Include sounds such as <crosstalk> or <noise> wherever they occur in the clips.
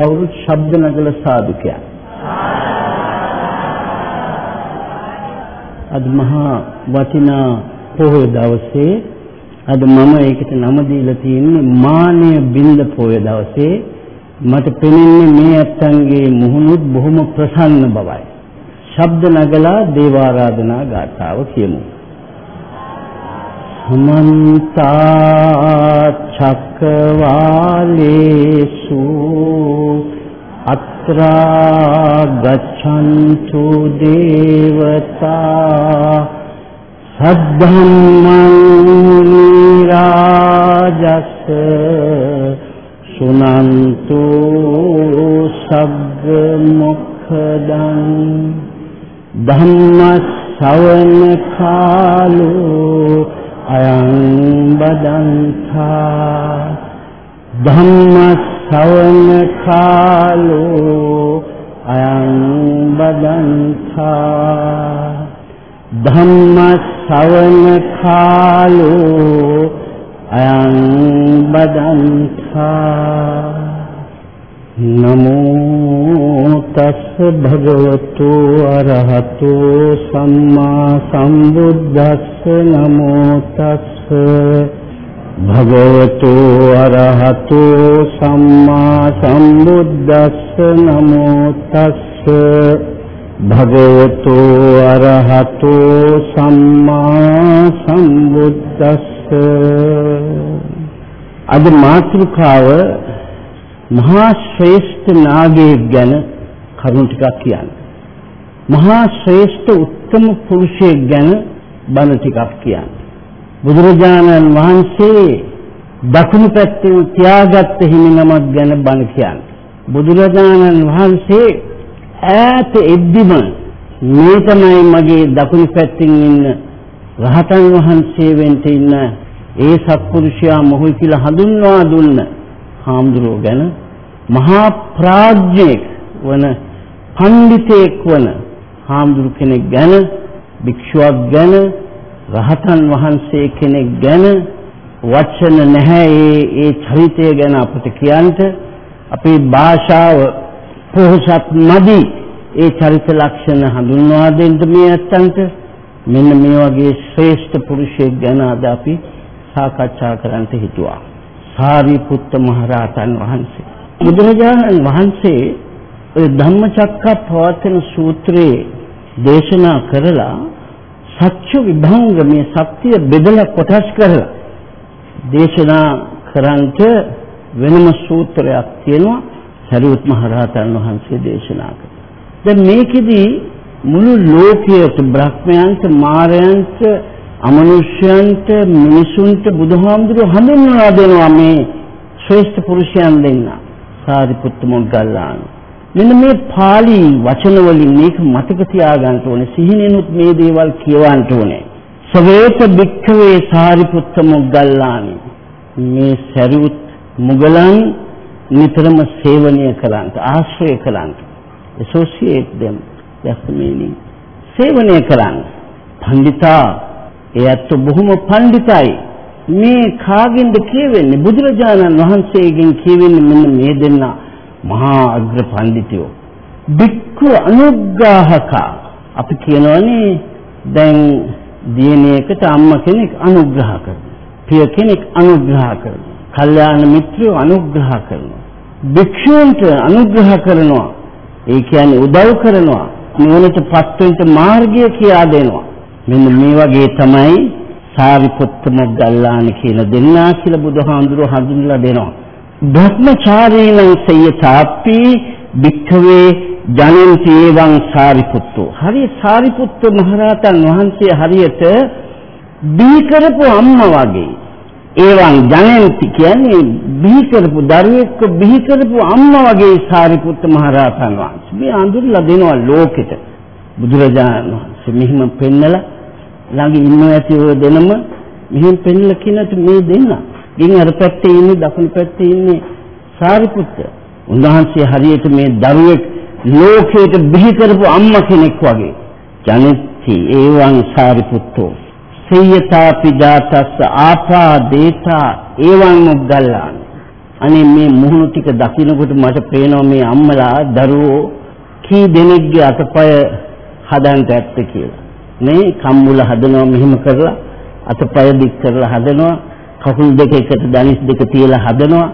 කවුරුත් ශබ්ද නගල සාදුකයන්. අද මහා වටිනා පොහොය දවසේ අද මම ඒකට නම දීලා තියෙන්නේ මානය බින්ද පොහොය දවසේ මට පෙනෙන්නේ මේ අත්තන්ගේ මුහුණුත් බොහොම ප්‍රසන්න බවයි. ශබ්ද නගලා දේවාරාධනා ගාථාව කියමු. සමන්ත චක්කවාලේසු අත්‍රා ගච්ඡන්තු දේවතා සද්ධම්මං රාජස් සුනන්තු සග්ග මොක්ඛදං ධම්ම ශ්‍රවණ කාලෝ අයං බදන්තා ධම්ම ශ්‍රවණ කාලෝ අයං බදන්තා ධම්ම ශ්‍රවණ කාලෝ අයං බදන්තා නමෝ තස් භගවතු අරහතු සම්මා සම්බුද්දස්ස නමෝ තස් භගවතු අරහතු සම්මා සම්බුද්දස්ස නමෝ තස් භගවතු අරහතු සම්මා සම්බුද්දස්ස අද මාතෘකාව මහා ශ්‍රේෂ්ඨ නාගයෙක් ගැන කරුණු ටිකක් කියන්න. මහා ශ්‍රේෂ්ඨ උත්තම පුරුෂයෙක් ගැන බණ ටිකක් කියන්න. බුදුරජාණන් වහන්සේ දකුණු පැත්තෙන් තියාගත් හිමි නමක් ගැන බණ කියන්න. බුදුරජාණන් වහන්සේ ඈත එද්දිම මේ තමයි මගේ දකුණු පැත්තෙන් ඉන්න රහතන් වහන්සේ වෙන්න ඉන්න ඒ සත්පුරුෂයා මොහොයි කියලා හඳුන්වා දුන්න හාමුදුරුවෝ ගැන මහා ප්‍රඥෙක් වන පඬිතෙක් වන හාමුදුරු කෙනෙක් ගැන භික්ෂුවක් ගැන රහතන් වහන්සේ කෙනෙක් ගැන වචන නැහැ ඒ ඒ චරිතය ගැන අපිට කියන්න අපේ භාෂාව පොහසත් නැදි ඒ චරිත ලක්ෂණ හඳුන්වා දෙන්න මේ ඇත්තන්ට මෙන්න මේ වගේ ශ්‍රේෂ්ඨ පුරුෂයෙක් ගැන අද අපි සාකච්ඡා කරන්න හිතුවා. සාරිපුත්ත මහරහතන් වහන්සේ. බුදුරජාණන් වහන්සේ ඔය ධම්මචක්කප්පවත්තන සූත්‍රයේ දේශනා කරලා සත්‍ය විභංග මේ සත්‍ය බෙදලා කොටස් කරලා දේශනා කරන්ට වෙනම සූත්‍රයක් තියෙනවා සරියුත් මහරහතන් වහන්සේ දේශනා කළා. දැන් මේකෙදි මුළු ලෝකයට බ්‍රහ්මයන්ට මාරයන්ට අමනුෂ්‍යයන්ට මිනිසුන්ට බුදුහාමුදුරුව හඳුන්වලා දෙනවා මේ ශ්‍රේෂ්ඨ පුරුෂයන් දෙන්න. සාරිපුත්ත මොග්ගල්ලාන. මෙන්න මේ pāli වචන වලින් මේක මතක තියාගන්න ඕනේ. සිහිනෙනුත් මේ දේවල් කියවන්න ඕනේ. සවේත භික්ඛවේ සාරිපුත්ත මොග්ගල්ලානි. මේ සරියුත් මුගලන් නිතරම සේවනය කළාන්ට ආශ්‍රය කළාන්ට associate them that's the meaning සේවනය කරන්න පඬිතා එයත් බොහොම පඬිතයි මේ කාගෙන්ද කියවෙන්නේ? බුදුරජාණන් වහන්සේගෙන් කියවෙන්නේ මෙන්න මේ දෙන්න මහා අග්‍ර පඬිතුයෝ. බික්ඛු අනුග්‍රහක. අපි කියනවනේ දැන් දියණියකට අම්මා කෙනෙක් අනුග්‍රහ කරනවා. පිය කෙනෙක් අනුග්‍රහ කරනවා. කල්යාණ මිත්‍රයෝ අනුග්‍රහ කරනවා. භික්ෂූන්ට අනුග්‍රහ කරනවා. ඒ කියන්නේ උදව් කරනවා. නිවනටපත් වෙන්න මාර්ගය කියා දෙනවා. මෙන්න මේ වගේ තමයි සාරිපුත්ත මොග්ගල්ලාන කියලා දෙන්නා කියලා බුදුහාමුදුරුව හඳුන්වලා දෙනවා. භ්‍රමචාරීණං සයතාප්පි භික්ඛවේ ජනන්ති එවං සාරිපුත්තෝ. හරි සාරිපුත්ත මහරහතන් වහන්සේ හරියට බිහි කරපු අම්මා වගේ. එවං ජනන්ති කියන්නේ බිහි කරපු දරුවෙක්ව බිහි කරපු අම්මා වගේ සාරිපුත්ත මහරහතන් වහන්සේ. මේ අඳුරලා දෙනවා ලෝකෙට. බුදුරජාණන් වහන්සේ මෙහිම පෙන්නලා ළඟ ඉන්නව ඇති ඔය දෙනම මෙහෙම පෙන්නලා කියනට මේ දෙන්න. ඉන් අර පැත්තේ ඉන්නේ දකුණු පැත්තේ ඉන්නේ සාරිපුත්ත. උන්වහන්සේ හරියට මේ දරුවෙක් ලෝකයට බිහි කරපු අම්මා කෙනෙක් වගේ. ජනිත්ති ඒවං සාරිපුත්තෝ. සේයතා පිදාතස්ස ආපා දේතා ඒවං මුග්ගල්ලාන. අනේ මේ මුහුණු ටික දකින්නකොට මට පේනවා මේ අම්මලා දරුවෝ කී දෙනෙක්ගේ අතපය හදන්න ඇත්ත කියලා. මේ කම්මුල හදනවා මෙහෙම කරලා අතපය දික් කරලා හදනවා කකුල් දෙක එකට දනිස් දෙක තියලා හදනවා.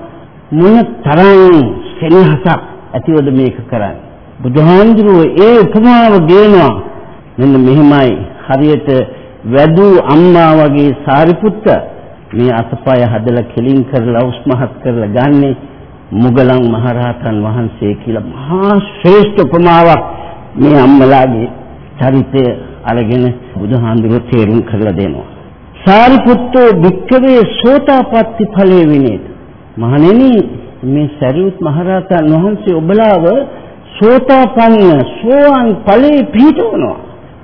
මොන තරම් සෙනෙහසක් ඇතිවද මේක කරන්නේ? බුදුහාමුදුරුවෝ ඒ උපමාව ගේනවා. මෙන්න මෙහෙමයි. හරියට වැදූ අම්මා වගේ සාරිපුත්ත මේ අතපය හදලා කෙලින් කරලා උස්මහත් කරලා ගන්නේ මුගලන් මහරහතන් වහන්සේ කියලා මහා ශ්‍රේෂ්ඨ උපමාවක් මේ අම්මලාගේ චරිතය. අරගෙන බුදුහාමුදුරුවෝ තේරුම් කරලා දෙනවා. සාරිපුත්තෝ භික්කවේ සෝතාපට්ටි ඵලයේ විනේද මහණෙනි මේ සරියුත් මහරහතන් වහන්සේ ඔබලාව සෝතාපන්න සෝවාන් ඵලයේ පිහිටවනවා.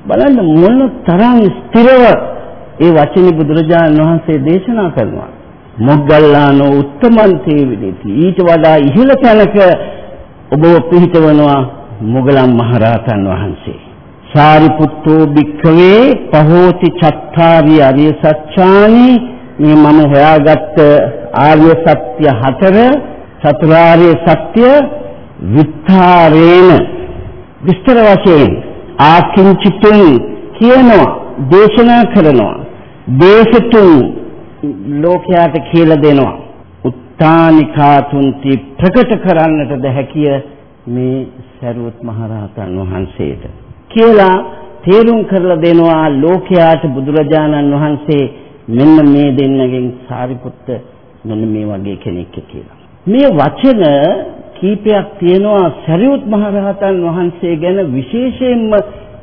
බලන්න මොන තරම් ස්ථිරව ඒ වචනේ බුදුරජාණන් වහන්සේ දේශනා කරනවා. මොග්ගල්ලානෝ උත්තමන්තේ විදිති. ඊට වඩා ඉහළ තැනක ඔබව පිහිටවනවා මොගලන් මහරහතන් වහන්සේ. සාරිපුත්තෝ භික්ඛවේ පහෝති චත්තාරි අරිය සත්‍යානි මේ මම හොයාගත්ත ආර්ය සත්‍ය හතර චතුරාර්ය සත්‍ය විස්තරේන. විස්තර වශයෙන් ආකින්චිතුන් කියනවා දේශනා කරනවා. දේශතුන් ලෝකයාට කියලා දෙනවා. උත්තානිකාතුන්ති ප්‍රකට කරන්නටද හැකිය මේ සරුවත් මහරහතන් වහන්සේට. කියලා තේරුම් කරලා දෙනවා ලෝකයාට බුදුරජාණන් වහන්සේ මෙන්න මේ දෙන්නගෙන් සාරිපුත්ත මෙන්න මේ වගේ කෙනෙක් කියලා. මේ වචන කීපයක් තියෙනවා සරියුත් මහරහතන් වහන්සේ ගැන විශේෂයෙන්ම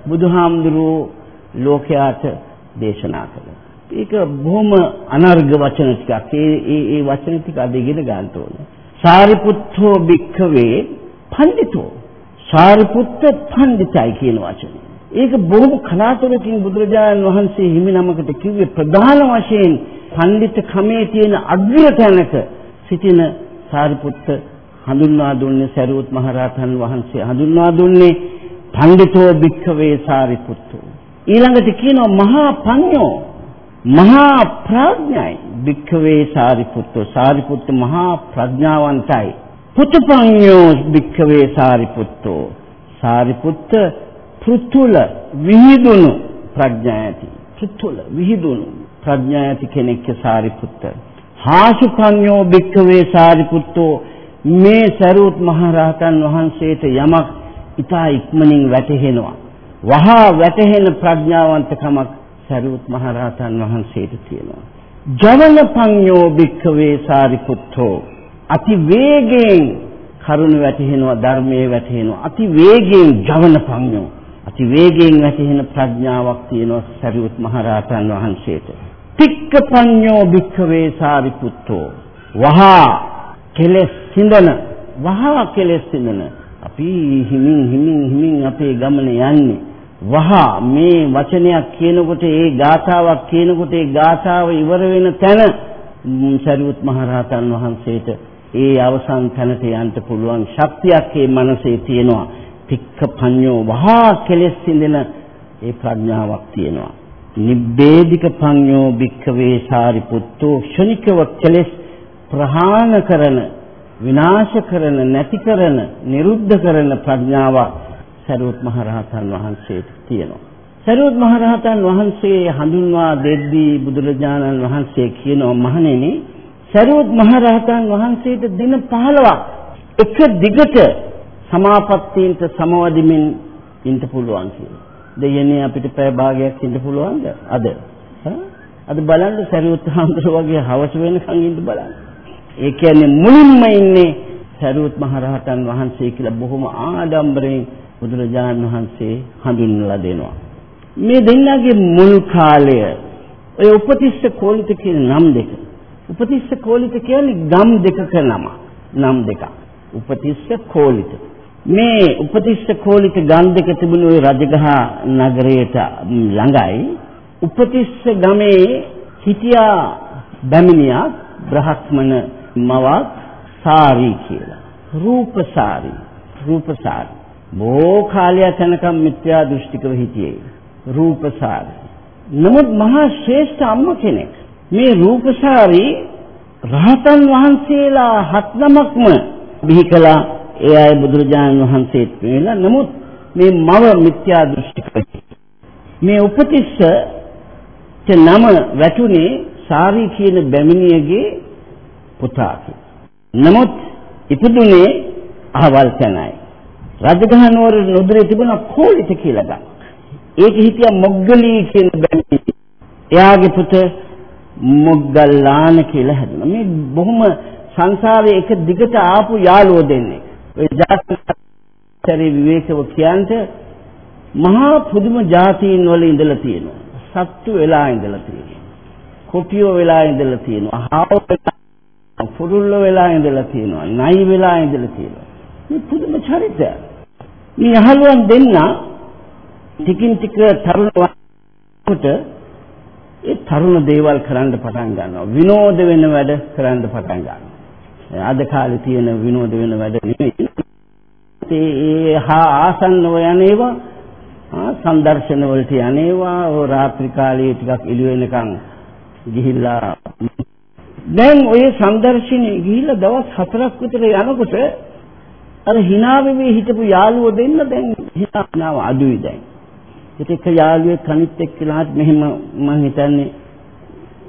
බුදුහාමුදුරුවෝ ලෝකයාට දේශනා කළා. ඒක බොහොම අනර්ග වචන ටිකක්. ඒ ඒ ඒ වචන ටික අද ඉගෙන ගන්න ඕනේ. සාරිපුත්තෝ භික්ඛවේ පඬිතෝ සාරිපුත්ත පඬිතයි කියන වචනේ. ඒක බොහොම කලාතුරකින් බුදුරජාණන් වහන්සේ හිමි නමකට කිව්වේ ප්‍රධාන වශයෙන් පඬිත කමේ තියෙන අග්‍ර තැනක සිටින සාරිපුත්ත හඳුන්වා දුන්නේ සරියුත් මහරහතන් වහන්සේ හඳුන්වා දුන්නේ පඬිතෝ භික්ඛවේ සාරිපුත්තෝ. ඊළඟට කියනවා මහා පඤ්ඤෝ මහා ප්‍රඥයි භික්ඛවේ සාරිපුත්තෝ. සාරිපුත්ත මහා ප්‍රඥාවන්තයි. පුතුපඤ්ඤෝ භික්ඛවේ සාරිපුත්තෝ. සාරිපුත්ත පෘතුල විහිදුණු ප්‍රඥා ඇති පෘතුල විහිදුණු ප්‍රඥා ඇති කෙනෙක් සාරිපුත්ත. හාසුපඤ්ඤෝ භික්ඛවේ සාරිපුත්තෝ. මේ සරුවත් මහරහතන් වහන්සේට යමක් ඊතා ඉක්මනින් වැටහෙනවා. වහා වැටහෙන ප්‍රඥාවන්තකමක් සරුවත් මහරහතන් වහන්සේට තියෙනවා. ජවන පඤ්ඤෝ භික්ඛවේ සාරිපුත්තෝ. අති වේගයෙන් කරුණ වැටහෙනවා ධර්මයේ වැටහෙනවා අති වේගයෙන් ජවන පඤ්ඤෝ අති වේගයෙන් වැටහෙන ප්‍රඥාවක් තියෙනවා සරියුත් මහරහතන් වහන්සේට. තික්කපඤ්ඤෝ භික්ඛවේ සාරිපුත්තෝ වහා කෙලෙස් සිඳන වහා කෙලෙස් සිඳන අපි හිමින් හිමින් හිමින් අපේ ගමන යන්නේ වහා මේ වචනයක් කියනකොට ඒ ගාථාවක් කියනකොට ඒ ගාථාව ඉවර වෙන තැන සරියුත් මහරහතන් වහන්සේට ඒ අවසන් තැනට යන්න පුළුවන් ශක්තියක් ඒ මනසේ තියෙනවා තික්ක පඤ්ඤෝ වහා කෙලෙස් සිඳෙන ඒ ප්‍රඥාවක් තියෙනවා. නිබ්බේධික පඤ්ඤෝ භික්ඛවේ සාරිපුත්තෝ ක්ෂණිකව කෙලෙස් ප්‍රහාණ කරන විනාශ කරන නැති කරන නිරුද්ධ කරන ප්‍රඥාවක් සරුවත් මහ රහතන් වහන්සේට තියෙනවා. සරුවත් මහ රහතන් වහන්සේ හඳුන්වා දෙද්දී බුදුරජාණන් වහන්සේ කියනවා මහණෙනි සරුවත් මහ රහතන් වහන්සේට දින 15ක් එක දිගට සමාපත්තීන්ට සමවදිමින් ඉන්න පුළුවන් කියලා. දෙයනේ අපිට පැය භාගයක් ඉන්න පුළුවන්ද අද? අද බලන්න සරියුත් හාමුදුර වගේ හවස වෙනකන් ඉන්න බලන්න. ඒ කියන්නේ මුලින්ම ඉන්නේ සරියුත් මහරහතන් වහන්සේ කියලා බොහොම ආඩම්බරෙන් බුදුරජාණන් වහන්සේ හඳුන්වලා දෙනවා. මේ දෙන්නගේ මුල් කාලය ඔය උපතිස්ස කෝලිත කියන නම් දෙක. උපතිස්ස කෝලිත කියන්නේ ගම් දෙකක නම. නම් දෙකක්. උපතිස්ස කෝලිත. මේ උපතිස්ස කෝලිත ගන්ධක තිබුණු ওই රජගහ නගරයට ළඟයි උපතිස්ස ගමේ හිටියා බැමිණියක් බ්‍රහ්මණ මවක් සාරි කියලා රූපසාරි රූපසාරි බොහෝ කාලයක් යනකම් මිත්‍යා දෘෂ්ටිකව හිටියේ රූපසාරි නමුත් මහා ශ්‍රේෂ්ඨ අම්ම කෙනෙක් මේ රූපසාරි රහතන් වහන්සේලා හත් නමක්ම බිහි කළා ඒ අය බුදුරජාණන් වහන්සේත් වෙලා නමුත් මේ මව මිත්‍යා දෘෂ්ටිකයි මේ උපතිස්ස නම වැටුනේ සාරි කියන බැමිණියගේ පුතා නමුත් ඉපදුනේ අහවල් තැනයි රජගහ නුවර නුදුරේ තිබුණ කෝලිත කියලා ගන්න. ඒක හිටියා මොග්ගලී කියන බැමිණිය. එයාගේ පුත මොග්ගල්ලාන කියලා හැදුනා. මේ බොහොම සංසාරේ එක දිගට ආපු යාළුවෝ දෙන්නේ. ඔය ජාතකතරේ විවේකව කියන්ට මහා පුදුම જાතීන් වල ඉඳලා තියෙනවා. සත්තු වෙලා ඉඳලා තියෙනවා. කොපියෝ වෙලා ඉඳලා තියෙනවා. හාව වෙලා පුරුල්ල වෙලා ඉඳලා තියෙනවා. නයි වෙලා ඉඳලා තියෙනවා. මේ පුදුම චරිතය. මේ අහලුවන් දෙන්න ටිකින් ටික තරුණ වයසට ඒ තරුණ දේවල් කරන්න පටන් ගන්නවා. විනෝද වෙන වැඩ කරන්න පටන් ගන්නවා. අද කාලේ තියෙන විනෝද වෙන වැඩ නෙමෙයි. ඒ හා ආසන්නව යන්නේවා සංදර්ශන වලට යන්නේවා ඕ රාත්‍රී කාලයේ ටිකක් එළි වෙනකන් ගිහිල්ලා දැන් ඔය සංදර්ශනේ ගිහිල්ලා දවස් 4ක් විතර යනකොට අර hina වෙවි හිටපු යාළුවෝ දෙන්න දැන් hinaව අඩුයි දැන්. ඒත් එක යාළුවෙක් කනිත් එක්කලාත් මෙහෙම මම හිතන්නේ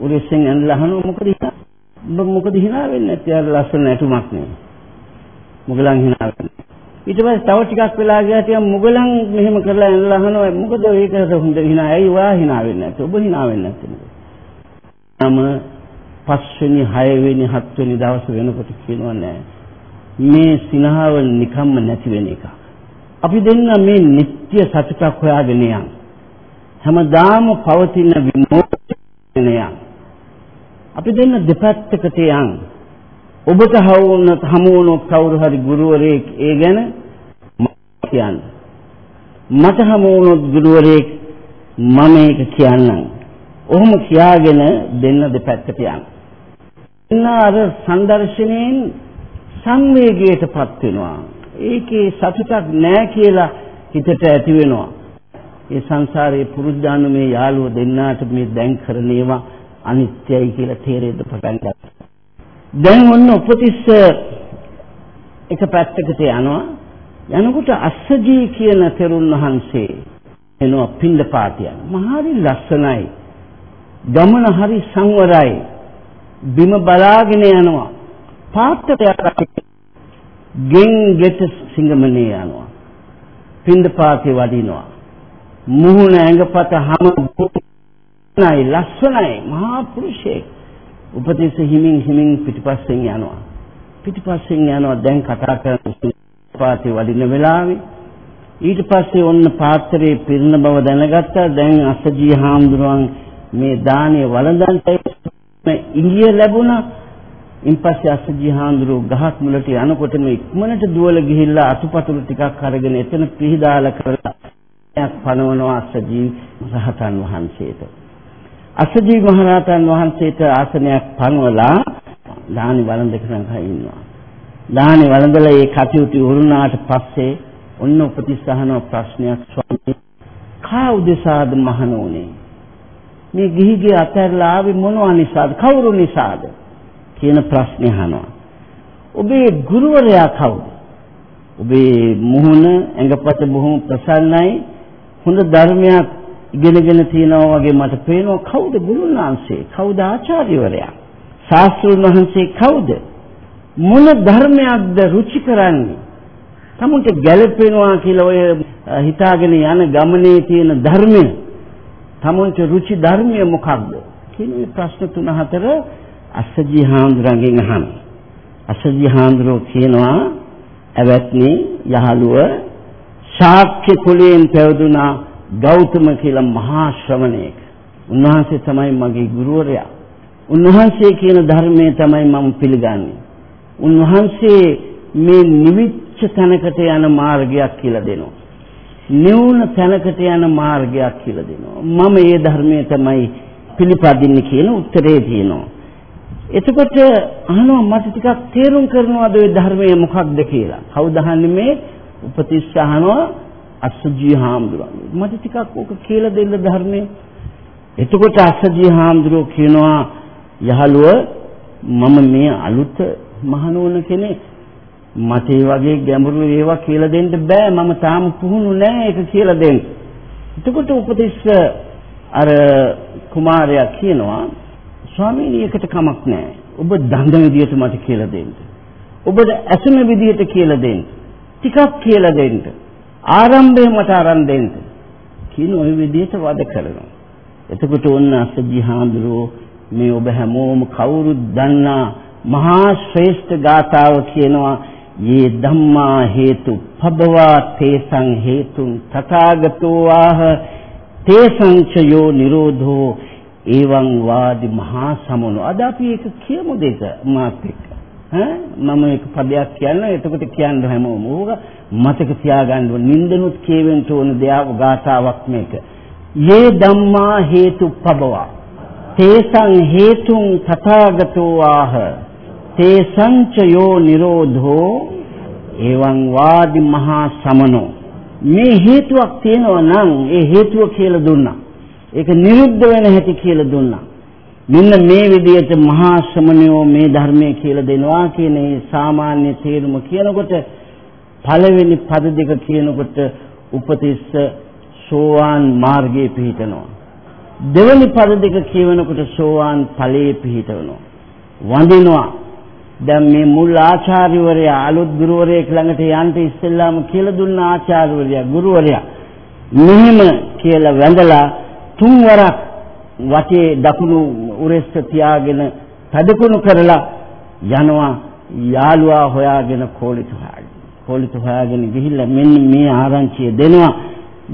උරෙස්සෙන් ඇනලා අහනවා මොකද hina? ඔබ මොකද hina වෙන්නේ නැත්තේ? අර ලස්සන නැටුමක් නේ. මුගලන් hina වෙන්නේ. ඊට පස්සේ තව ටිකක් වෙලා ගියා ටිකක් මුගලන් මෙහෙම කරලා ඇනලා අහනවා මොකද ඒකට හොඳ hina ඇයි වා hina වෙන්නේ නැත්තේ? ඔබ hina වෙන්නේ නැත්තේ. නම පස්වෙනි, හයවෙනි, හත්වෙනි දවස් වෙනකොට කියනවා නෑ. මේ සිනහව නිකම්ම නැති වෙන එක. අපි දෙන්න මේ නিত্য සතුටක් හොයාගෙන යන්. හැමදාම පවතින විමෝචනය. අපි දෙන්න දෙපැත්තකට යන්. ඔබට හවුනොත් හමු වුණොත් කවුරු හරි ගුරුවරයෙක් ඒ ගැන කියන්න. මට හමු වුණොත් ගුරුවරයෙක් මම ඒක කියන්නම්. ඔහොම කියාගෙන දෙන්න දෙපැත්තට යන්. එන්න අර සංදර්ශනයෙන් සංවේගයටපත් වෙනවා. ඒකේ සතුටක් නැහැ කියලා හිතට ඇති වෙනවා. ඒ සංසාරයේ පුරුද්දාන මේ යාළුව දෙන්නාට මේ දැන් කරන ඒවා අනිත්‍යයි කියලා තේරෙන්න පටන් ගත්තා. දැන් ඔන්න උපතිස්ස එක පැත්තකට යනවා. යනකොට අස්සජී කියන තෙරුන් වහන්සේ එනවා පින්දපාතිය. මහරි ලස්සනයි. ගමන හරි සංවරයි. බිම බලාගෙන යනවා. පාත්තට යනවා. ගෙන් ගෙට සිංගමනේ යනවා. පින්දපාතේ වඩිනවා. මුහුණ ඇඟපත හැම නයි ලස්සනයි මහා පුරුෂයෙක්. උපතිස්ස හිමින් හිමින් පිටිපස්සෙන් යනවා. පිටිපස්සෙන් යනවා දැන් කතා කරන පාතේ වඩින වෙලාවේ ඊට පස්සේ ඔන්න පාත්‍රයේ පිරෙන බව දැනගත්තා දැන් අසජී හාමුදුරුවන් මේ දානේ වළඳන්ට ඉංගිය ලැබුණා ඉන්පස්සේ අස්සජී හාමුදුරුවෝ ගහක් මුලට යනකොටම ඉක්මනට දුවල ගිහිල්ලා අතුපතුරු ටිකක් අරගෙන එතන පිහිදාලා කරලා එයක් පනවනවා අස්සජී රහතන් වහන්සේට. අස්සජී මහරහතන් වහන්සේට ආසනයක් පනවලා දානි වළඳගෙන ඉන්නවා. දානි වළඳලා ඒ කටයුතු වුණාට පස්සේ ඔන්න උපතිස්සහන ප්‍රශ්නයක් ස්වාමී කා උදෙසාද මහණෝනේ මේ ගිහිගේ අතහැරලා ආවේ මොනවා නිසාද කවුරු නිසාද කියන ප්‍රශ්නේ අහනවා. ඔබේ ගුරුවරයා කවුද? ඔබේ මුහුණ ඇඟපත බොහොම ප්‍රසන්නයි. හොඳ ධර්මයක් ඉගෙනගෙන තියෙනවා වගේ මට පේනවා කවුද ගුරුනාංශේ? කවුද ආචාර්යවරයා? ශාස්ත්‍රඥ වහන්සේ කවුද? මොන ධර්මයක්ද රුචි කරන්නේ? තමුන්ට ගැළපෙනවා කියලා ඔය හිතාගෙන යන ගමනේ තියෙන ධර්මය තමුන්ට රුචි ධර්මය මොකක්ද? කියන මේ ප්‍රශ්න තුන හතර අස්සජී හාමුදුරන්ගෙන් අහන. අස්සජී හාමුදුරුවෝ කියනවා ඇවැත්නි යහළුව ශාක්‍ය කුලයෙන් පැවතුනා ගෞතම කියලා මහා ශ්‍රමණයෙක්. උන්වහන්සේ තමයි මගේ ගුරුවරයා. උන්වහන්සේ කියන ධර්මයේ තමයි මම පිළිගන්නේ. උන්වහන්සේ මේ නිවිච්ච තැනකට යන මාර්ගයක් කියලා දෙනවා. නිවුන තැනකට යන මාර්ගයක් කියලා දෙනවා. මම ඒ ධර්මයේ තමයි පිළිපදින්නේ කියන උත්තරේ තියෙනවා. එතකොට අහනවා මට ටිකක් තේරුම් කරනවාද ওই ධර්මය මොකක්ද කියලා. කවුද අහන්නේ මේ උපතිස්ස අහනවා අස්සජී හාමුදුරුවෝ. මට ටිකක් ඕක කියලා දෙන්න ධර්මයේ. එතකොට අස්සජී හාමුදුරුවෝ කියනවා යහළුව මම මේ අලුත මහනෝන කෙනෙක් මට ඒ වගේ ගැඹුරු ඒවා කියලා දෙන්න බෑ මම තාම පුහුණු නෑ ඒක කියලා දෙන්න. එතකොට උපතිස්ස අර කුමාරයා කියනවා ස්වාමීනි ඒකට කමක් නෑ. ඔබ දඬ විදියට මට කියලා දෙන්න. ඔබට ඇසෙන විදියට කියලා දෙන්න. ටිකක් කියලා දෙන්න. ආරම්භය මට අරන් දෙන්න. කියන ওই විදියට වද කරනවා. එතකොට ඔන්න අසජි හාමුදුරුවෝ මේ ඔබ හැමෝම කවුරුත් දන්නා මහා ශ්‍රේෂ්ඨ ගාථාව කියනවා යේ ධම්මා හේතු පබවා තේසං හේතුන් තථාගතෝ ආහ තේසං චයෝ නිරෝධෝ එවං වාදි මහා සමුනෝ. අද අපි ඒක කියමු දෙක මාත් එක්ක. ඈ? මම එක පදයක් කියන්න එතකොට කියන්න හැමෝම. ඕක මතක තියාගන්න ඕන. නින්දනුත් කියවෙන්න ඕන දෙයක් ගාථාවක් මේක. යේ ධම්මා හේතු පබවා. තේසං හේතුන් තථාගතෝ ආහ. තේසං චයෝ නිරෝධෝ. එවං වාදි මහා සමනෝ. මේ හේතුවක් තියෙනවා නම් ඒ හේතුව කියලා දුන්නා. ඒක නිරුද්ධ වෙන හැටි කියලා දුන්නා. මෙන්න මේ විදිහට මහා ශ්‍රමණයෝ මේ ධර්මයේ කියලා දෙනවා කියන ඒ සාමාන්‍ය තේරුම කියනකොට පළවෙනි පද දෙක කියනකොට උපතිස්ස සෝවාන් මාර්ගයේ පිහිටනවා. දෙවනි පද දෙක කියවනකොට සෝවාන් ඵලයේ පිහිටවනවා. වඳිනවා. දැන් මේ මුල් ආචාර්යවරයා අලුත් ගුරුවරයෙක් ළඟට යන්න ඉස්සෙල්ලාම කියලා දුන්න ආචාර්යවරයා ගුරුවරයා මෙහෙම කියලා වැඳලා තුන් වරක් වටේ දකුණු උරෙස්ස තියාගෙන තදකුණු කරලා යනවා යාළුවා හොයාගෙන කෝලිත හොයාගෙන කෝලිත හොයාගෙන ගිහිල්ලා මෙන්න මේ ආරංචිය දෙනවා.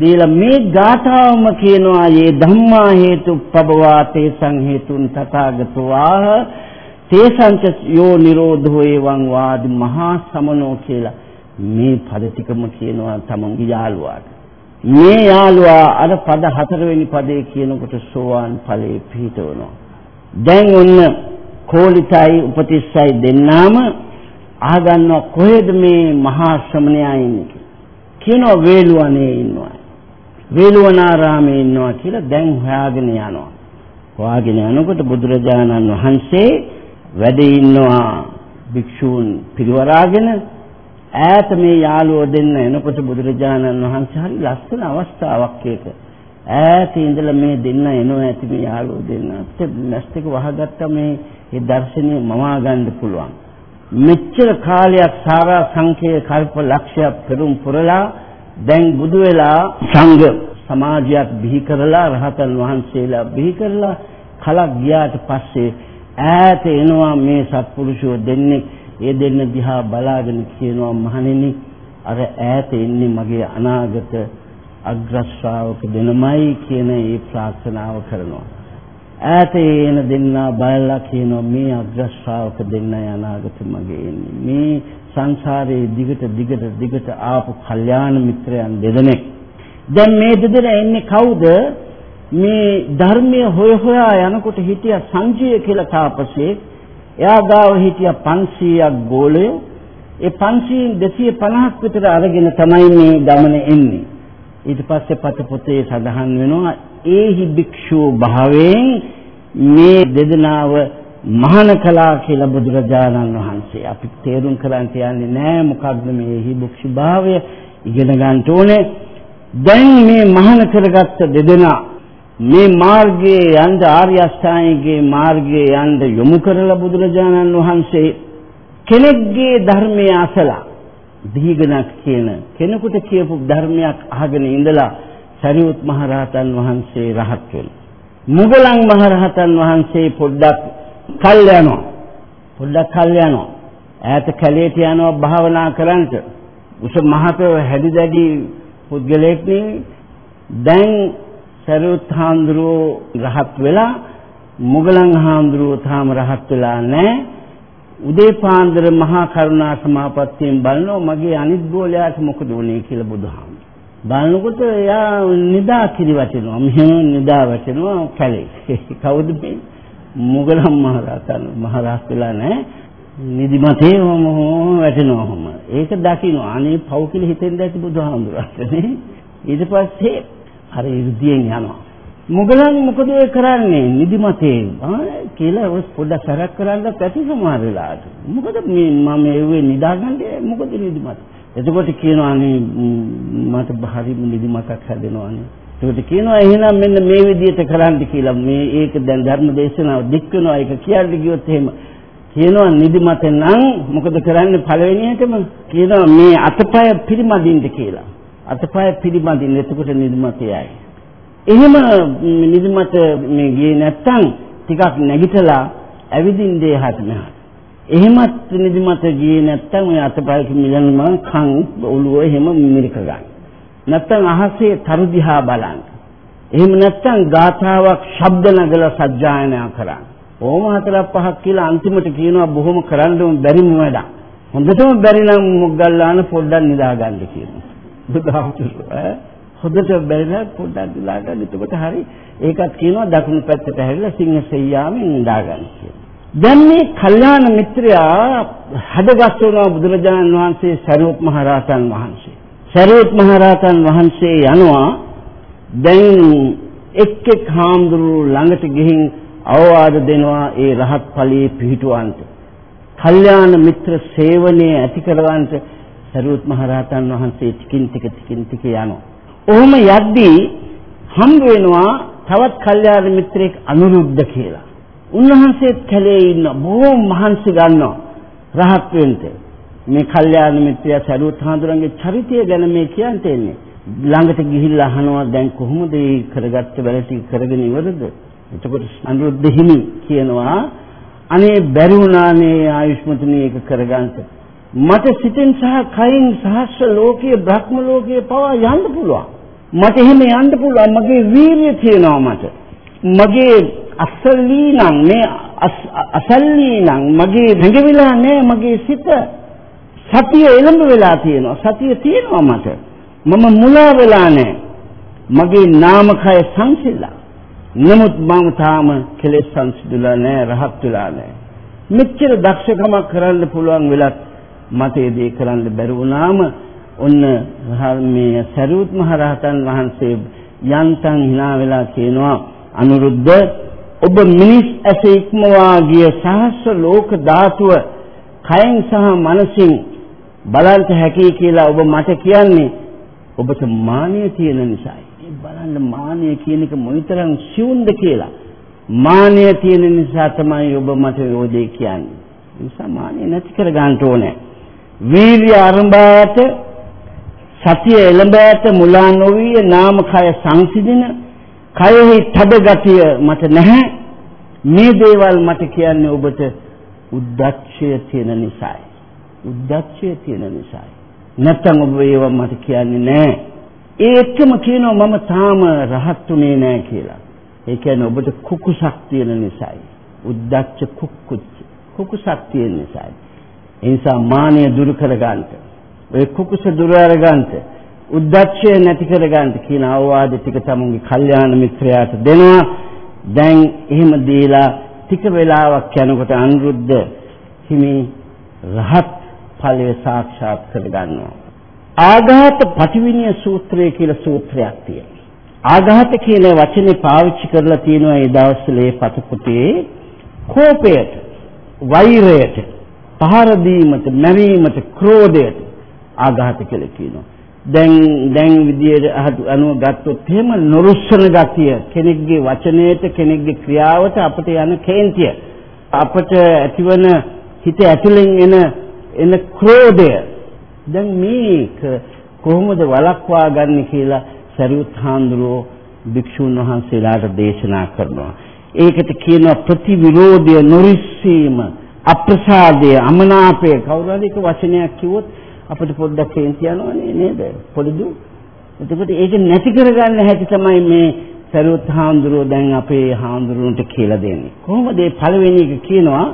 දීලා මේ ගාථාවම කියනවා "යේ ධම්මා හේතු පබවා තේසං හේතුන් තථාගතෝ ආහ. තේසංච යෝ නිරෝධෝ එවං වාදි මහා සමනෝ කියලා මේ පද ටිකම කියනවා තමන්ගේ යාළුවාට. මේ යාළුවා අර පද හතරවෙනි පදේ කියනකොට සෝවාන් ඵලයේ පිහිටවනවා. දැන් ඔන්න කෝලිතයි උපතිස්සයි දෙන්නාම ආගන්නවා කොහෙද මේ මහා ශ්‍රමණයා ඉන්නේ කියනවා වේලුවනේ ඉන්නවා. වේලුවනාරාමේ ඉන්නවා කියලා දැන් හොයාගෙන යනවා. හොයාගෙන යනකොට බුදුරජාණන් වහන්සේ වැඩ ඉන්නවා භික්ෂූන් පිරිවරාගෙන ඈත මේ යාළුවෝ දෙන්න එනකොට බුදුරජාණන් වහන්සේ හරි ලස්සන අවස්ථාවක් ඒක. ඈත ඉඳලා මේ දෙන්න එනවා ඇති මේ යාළුවෝ දෙන්න. අපිට මැස්තික වහගත්ත මේ ඒ දර්ශනය මවා ගන්න පුළුවන්. මෙච්චර කාලයක් සාරා සංකේ කල්ප ලක්ෂයක් පෙරුම් පුරලා දැන් බුදු වෙලා සංඝ සමාජයක් බිහි කරලා රහතන් වහන්සේලා බිහි කරලා කලක් ගියාට පස්සේ ඈත එනවා මේ සත්පුරුෂයෝ දෙන්නේ ඒ දෙන්න දිහා බලාගෙන කියනවා මහණෙනි අර ඈත ඉන්නේ මගේ අනාගත අග්‍ර ශ්‍රාවක දෙනමයි කියන ඒ ප්‍රාර්ථනාව කරනවා ඈත එන දෙන්නා බලලා කියනවා මේ අග්‍ර ශ්‍රාවක දෙන්නයි අනාගත මගේ ඉන්නේ මේ සංසාරේ දිගට දිගට දිගට ආපු කල්යාණ මිත්‍රයන් දෙදෙනෙක්. දැන් මේ දෙදෙනා එන්නේ කවුද? මේ ධර්මයේ හොය හොයා යනකොට හිටිය සංජය කියලා තාපසයෙක්. එයා ගාව හිටිය 500ක් ගෝලය. ඒ 500න් 250ක් විතර අරගෙන තමයි මේ ගමන එන්නේ. ඊට පස්සේ පත පොතේ සඳහන් වෙනවා ඒහි භික්ෂූ භාවයෙන් මේ දෙදෙනාව මහාන කලා කියලා බුදුරජාණන් වහන්සේ අපි තේරුම් කරන් තියන්නේ නෑ මොකක්ද මේ හිබුක්ෂි භාවය ඉගෙන ගන්න ඕනේ දැන් මේ මහාන කරගත්ත දෙදෙනා මේ මාර්ගයේ යන්න ආර්ය අෂ්ටාංගිකේ මාර්ගයේ යන්න යොමු කරලා බුදුරජාණන් වහන්සේ කෙනෙක්ගේ ධර්මයේ අසලා දීගණක් කියන කෙනෙකුට කියපු ධර්මයක් අහගෙන ඉඳලා සරියුත් මහ රහතන් වහන්සේ රහත් වෙනවා මුගලන් මහ රහතන් වහන්සේ පොඩ්ඩක් කල් යනවා. පොඩ්ඩක් කල් යනවා. ඈත කැලේට යනවා භාවනා කරන්ට. උස මහත හැදි දැඩි පුද්ගලයෙක් නේ. දැන් සරුත් හාමුදුරුවෝ රහත් වෙලා මුගලන් හාමුදුරුවෝ තාම රහත් වෙලා නැහැ. උදේ පාන්දර මහා කරුණා සමාපත්තියෙන් බලනවා මගේ අනිත් ගෝලයාට මොකද වුනේ කියලා බුදුහාමුදුරුවෝ. බලනකොට එයා නිදා කිරි වටිනවා. මෙහෙම නිදා වටිනවා කැලේ. <laughs> කවුද මේ? මුගලන් මහරහතන් මහරහත් වෙලා නැහැ. නිදිමතේ මොම වැටෙනවම. ඒක දකින්න අනේ පව් කියලා හිතෙන්ද ඇති බුදුහාමුදුරන්ට නේ. ඊට පස්සේ අර ඉර්ධියෙන් යනවා. මුගලන් මොකද ඒ කරන්නේ? නිදිමතේ. ආ කියලා ඔස් පොඩ්ඩක් සරක් කරන්න පැති සමහර වෙලාවට. මොකද මේ මම ඒවේ නිදාගන්නේ? මොකද නිදිමත? එතකොට කියනවා අනේ මට භාරිම නිදිමතක් හැදෙනවානේ ඒකට කියනවා එහෙනම් මෙන්න මේ විදිහට කරන්න කියලා. මේ ඒක දැන් ධර්ම දේශනාව දික් වෙනවා ඒක කියන්න ගියොත් එහෙම. කියනවා නිදිමත නම් මොකද කරන්නේ? පළවෙනියටම කියනවා මේ අතපය පිරිමදින්න කියලා. අතපය පිරිමදින්න එතකොට නිදිමත යයි එහෙම නිදිමත මේ ගියේ නැත්තම් ටිකක් නැගිටලා ඇවිදින්න දෙහත් නැහැ. එහෙමත් නිදිමත ගියේ නැත්තම් ඔය අතපය මිලන මං කන් ඔළුව එහෙම මිරික ගන්න. නැත්තම් අහසේ තරු දිහා බලන්න. එහෙම නැත්තම් ගාථාවක් ශබ්ද නගලා සජ්ජායනා කරන්න. ඕම හතරක් පහක් කියලා අන්තිමට කියනවා බොහොම කරන්න බැරිම වැඩක්. හොඳටම බැරි නම් මොග්ගල්ලාන පොඩ්ඩක් නිදා ගන්න කියනවා. බුදුහාමුදුරුවෝ ඈ හොඳට බැලලා පොඩ්ඩක් දිලා ගන්න. එතකොට හරි ඒකත් කියනවා දකුණු පැත්තට හැරිලා සිංහ සෙයියාමෙන් ඉඳා ගන්න කියලා. දැන් මේ කල්යාණ මිත්‍රයා හදගස්සනවා බුදුරජාණන් වහන්සේ සරියුත් මහ රහතන් වහන්සේ. සරියුත් මහ රහතන් වහන්සේ යනවා දැන් එක් එක් හාමුදුරු ළඟට ගිහින් අවවාද දෙනවා ඒ රහත් ඵලයේ පිහිටුවන්ට. කල්යාණ මිත්‍ර සේවනයේ ඇති කරවන්ට සරියුත් මහ රහතන් වහන්සේ ටිකින් ටික ටිකින් ටික යනවා. ඔහොම යද්දී හම්බ වෙනවා තවත් කල්යාණ මිත්‍රෙක් අනුරුද්ධ කියලා. උන්වහන්සේත් කැලේ ඉන්න බොහොම මහන්සි ගන්නවා රහත් වෙන්න. මේ කල්යාණ මිත්‍රයා සරුවත් හාමුදුරන්ගේ චරිතය ගැන මේ කියන්නේ. ළඟට ගිහිල්ලා අහනවා දැන් කොහොමද මේ කරගත්ත වැඩ ටික කරගෙන ඉවරද? එතකොට අනුරුද්ධ හිමි කියනවා අනේ බැරි වුණානේ ආයුෂ්මතුනි ඒක කරගන්න. මට සිතෙන් සහ කයින් සහස්‍ර ලෝකයේ බ්‍රහ්ම ලෝකයේ පවා යන්න පුළුවන්. මට එහෙම යන්න පුළුවන්. මගේ වීරිය තියෙනවා මට. මගේ අසල්ලී නම් මේ අසල්ලී නම් මගේ රැඟවිලා නෑ මගේ සිත සතිය එළඹ වෙලා තියෙනවා. සතිය තියෙනවා මට. මම මුලා වෙලා නෑ මගේ නාමකය සංසිලා නමුත් මම තාම කෙලෙස් සංසිඳුලා නෑ රහත් වෙලා නෑ මෙච්චර දක්ෂකමක් කරන්න පුළුවන් වෙලත් මට ඒ දේ කරන්න බැරි වුණාම ඔන්න මේ සරියුත් මහ රහතන් වහන්සේ යන්තම් hina වෙලා කියනවා අනුරුද්ධ ඔබ මිනිස් ඇස ඉක්මවා ගිය සහස්‍ර ලෝක ධාතුව කයෙන් සහ මනසින් බලන්ත හැකි කියලා ඔබ මට කියන්නේ ඔබට මානිය තියෙන නිසායි. ඒ බලන්න මානිය කියන එක මොනිතරම් සිවුම්ද කියලා. මානිය තියෙන නිසා තමයි ඔබ මට යෝදේ කියන්නේ. නිසා මානිය නැති කර ගන්න ඕනේ. වීර්ය ආරම්භයට සතිය එළඹ ඇත මුලා නොවිය නාමකය සංසිඳින කයෙහි තද ගතිය මට නැහැ. මේ දේවල් මට කියන්නේ ඔබට උද්දච්චය තියෙන නිසායි. උද්දච්චය තියෙන නිසායි. නැත්තම් ඔබ ඒවා මට කියන්නේ නැහැ. ඒකම කියනවා මම තාම රහත්ුනේ නැහැ කියලා. ඒ කියන්නේ ඔබට කුකුසක් තියෙන නිසායි. උද්දච්ච කුක්කුච්ච. කුකුසක් තියෙන නිසායි. ඒ නිසා මානය දුරු කරගන්නට ඔය කුකුස දුර අරගන්ට උද්දච්චය නැති කරගන්න කියන අවවාද ටික තමයි කල්යාණ මිත්‍රයාට දෙනවා. දැන් එහෙම දීලා ටික වෙලාවක් යනකොට අනුරුද්ධ හිමි රහත් ඵලය සාක්ෂාත් කරගන්නවා. ආඝාත පටිවිණ්‍ය සූත්‍රය කියලා සූත්‍රයක් තියෙනවා. ආඝාත කියන වචනේ පාවිච්චි කරලා තියෙනවා ඒ දවස්වල පත පොතේ කෝපයට, වෛරයට, පහර දීමට, මැරීමට, ක්‍රෝධයට ආඝාත කියලා කියනවා. දැන් දැන් විදියට අනුව ගත්තොත් එහෙම නොරුස්සන ගතිය කෙනෙක්ගේ වචනයට කෙනෙක්ගේ ක්‍රියාවට අපිට යන කේන්තිය අපට ඇතිවන හිත ඇතුලෙන් එන එන ක්‍රෝධය දැන් මේක කොහොමද වළක්වා ගන්න කියලා සරියුත් හාමුදුරුවෝ භික්ෂුන් වහන්සේලාට දේශනා කරනවා. ඒකට කියනවා ප්‍රතිවිරෝධය නොරිස්සීම අප්‍රසාදය අමනාපය කවුරු හරි එක වචනයක් කිව්වොත් අපිට පොඩ්ඩක් කේන්ති යනවනේ නේද? පොඩිදු. එතකොට ඒක නැති කරගන්න හැටි තමයි මේ සරුවත් හාමුදුරුවෝ දැන් අපේ හාමුදුරුවන්ට කියලා දෙන්නේ. කොහොමද මේ පළවෙනි එක කියනවා?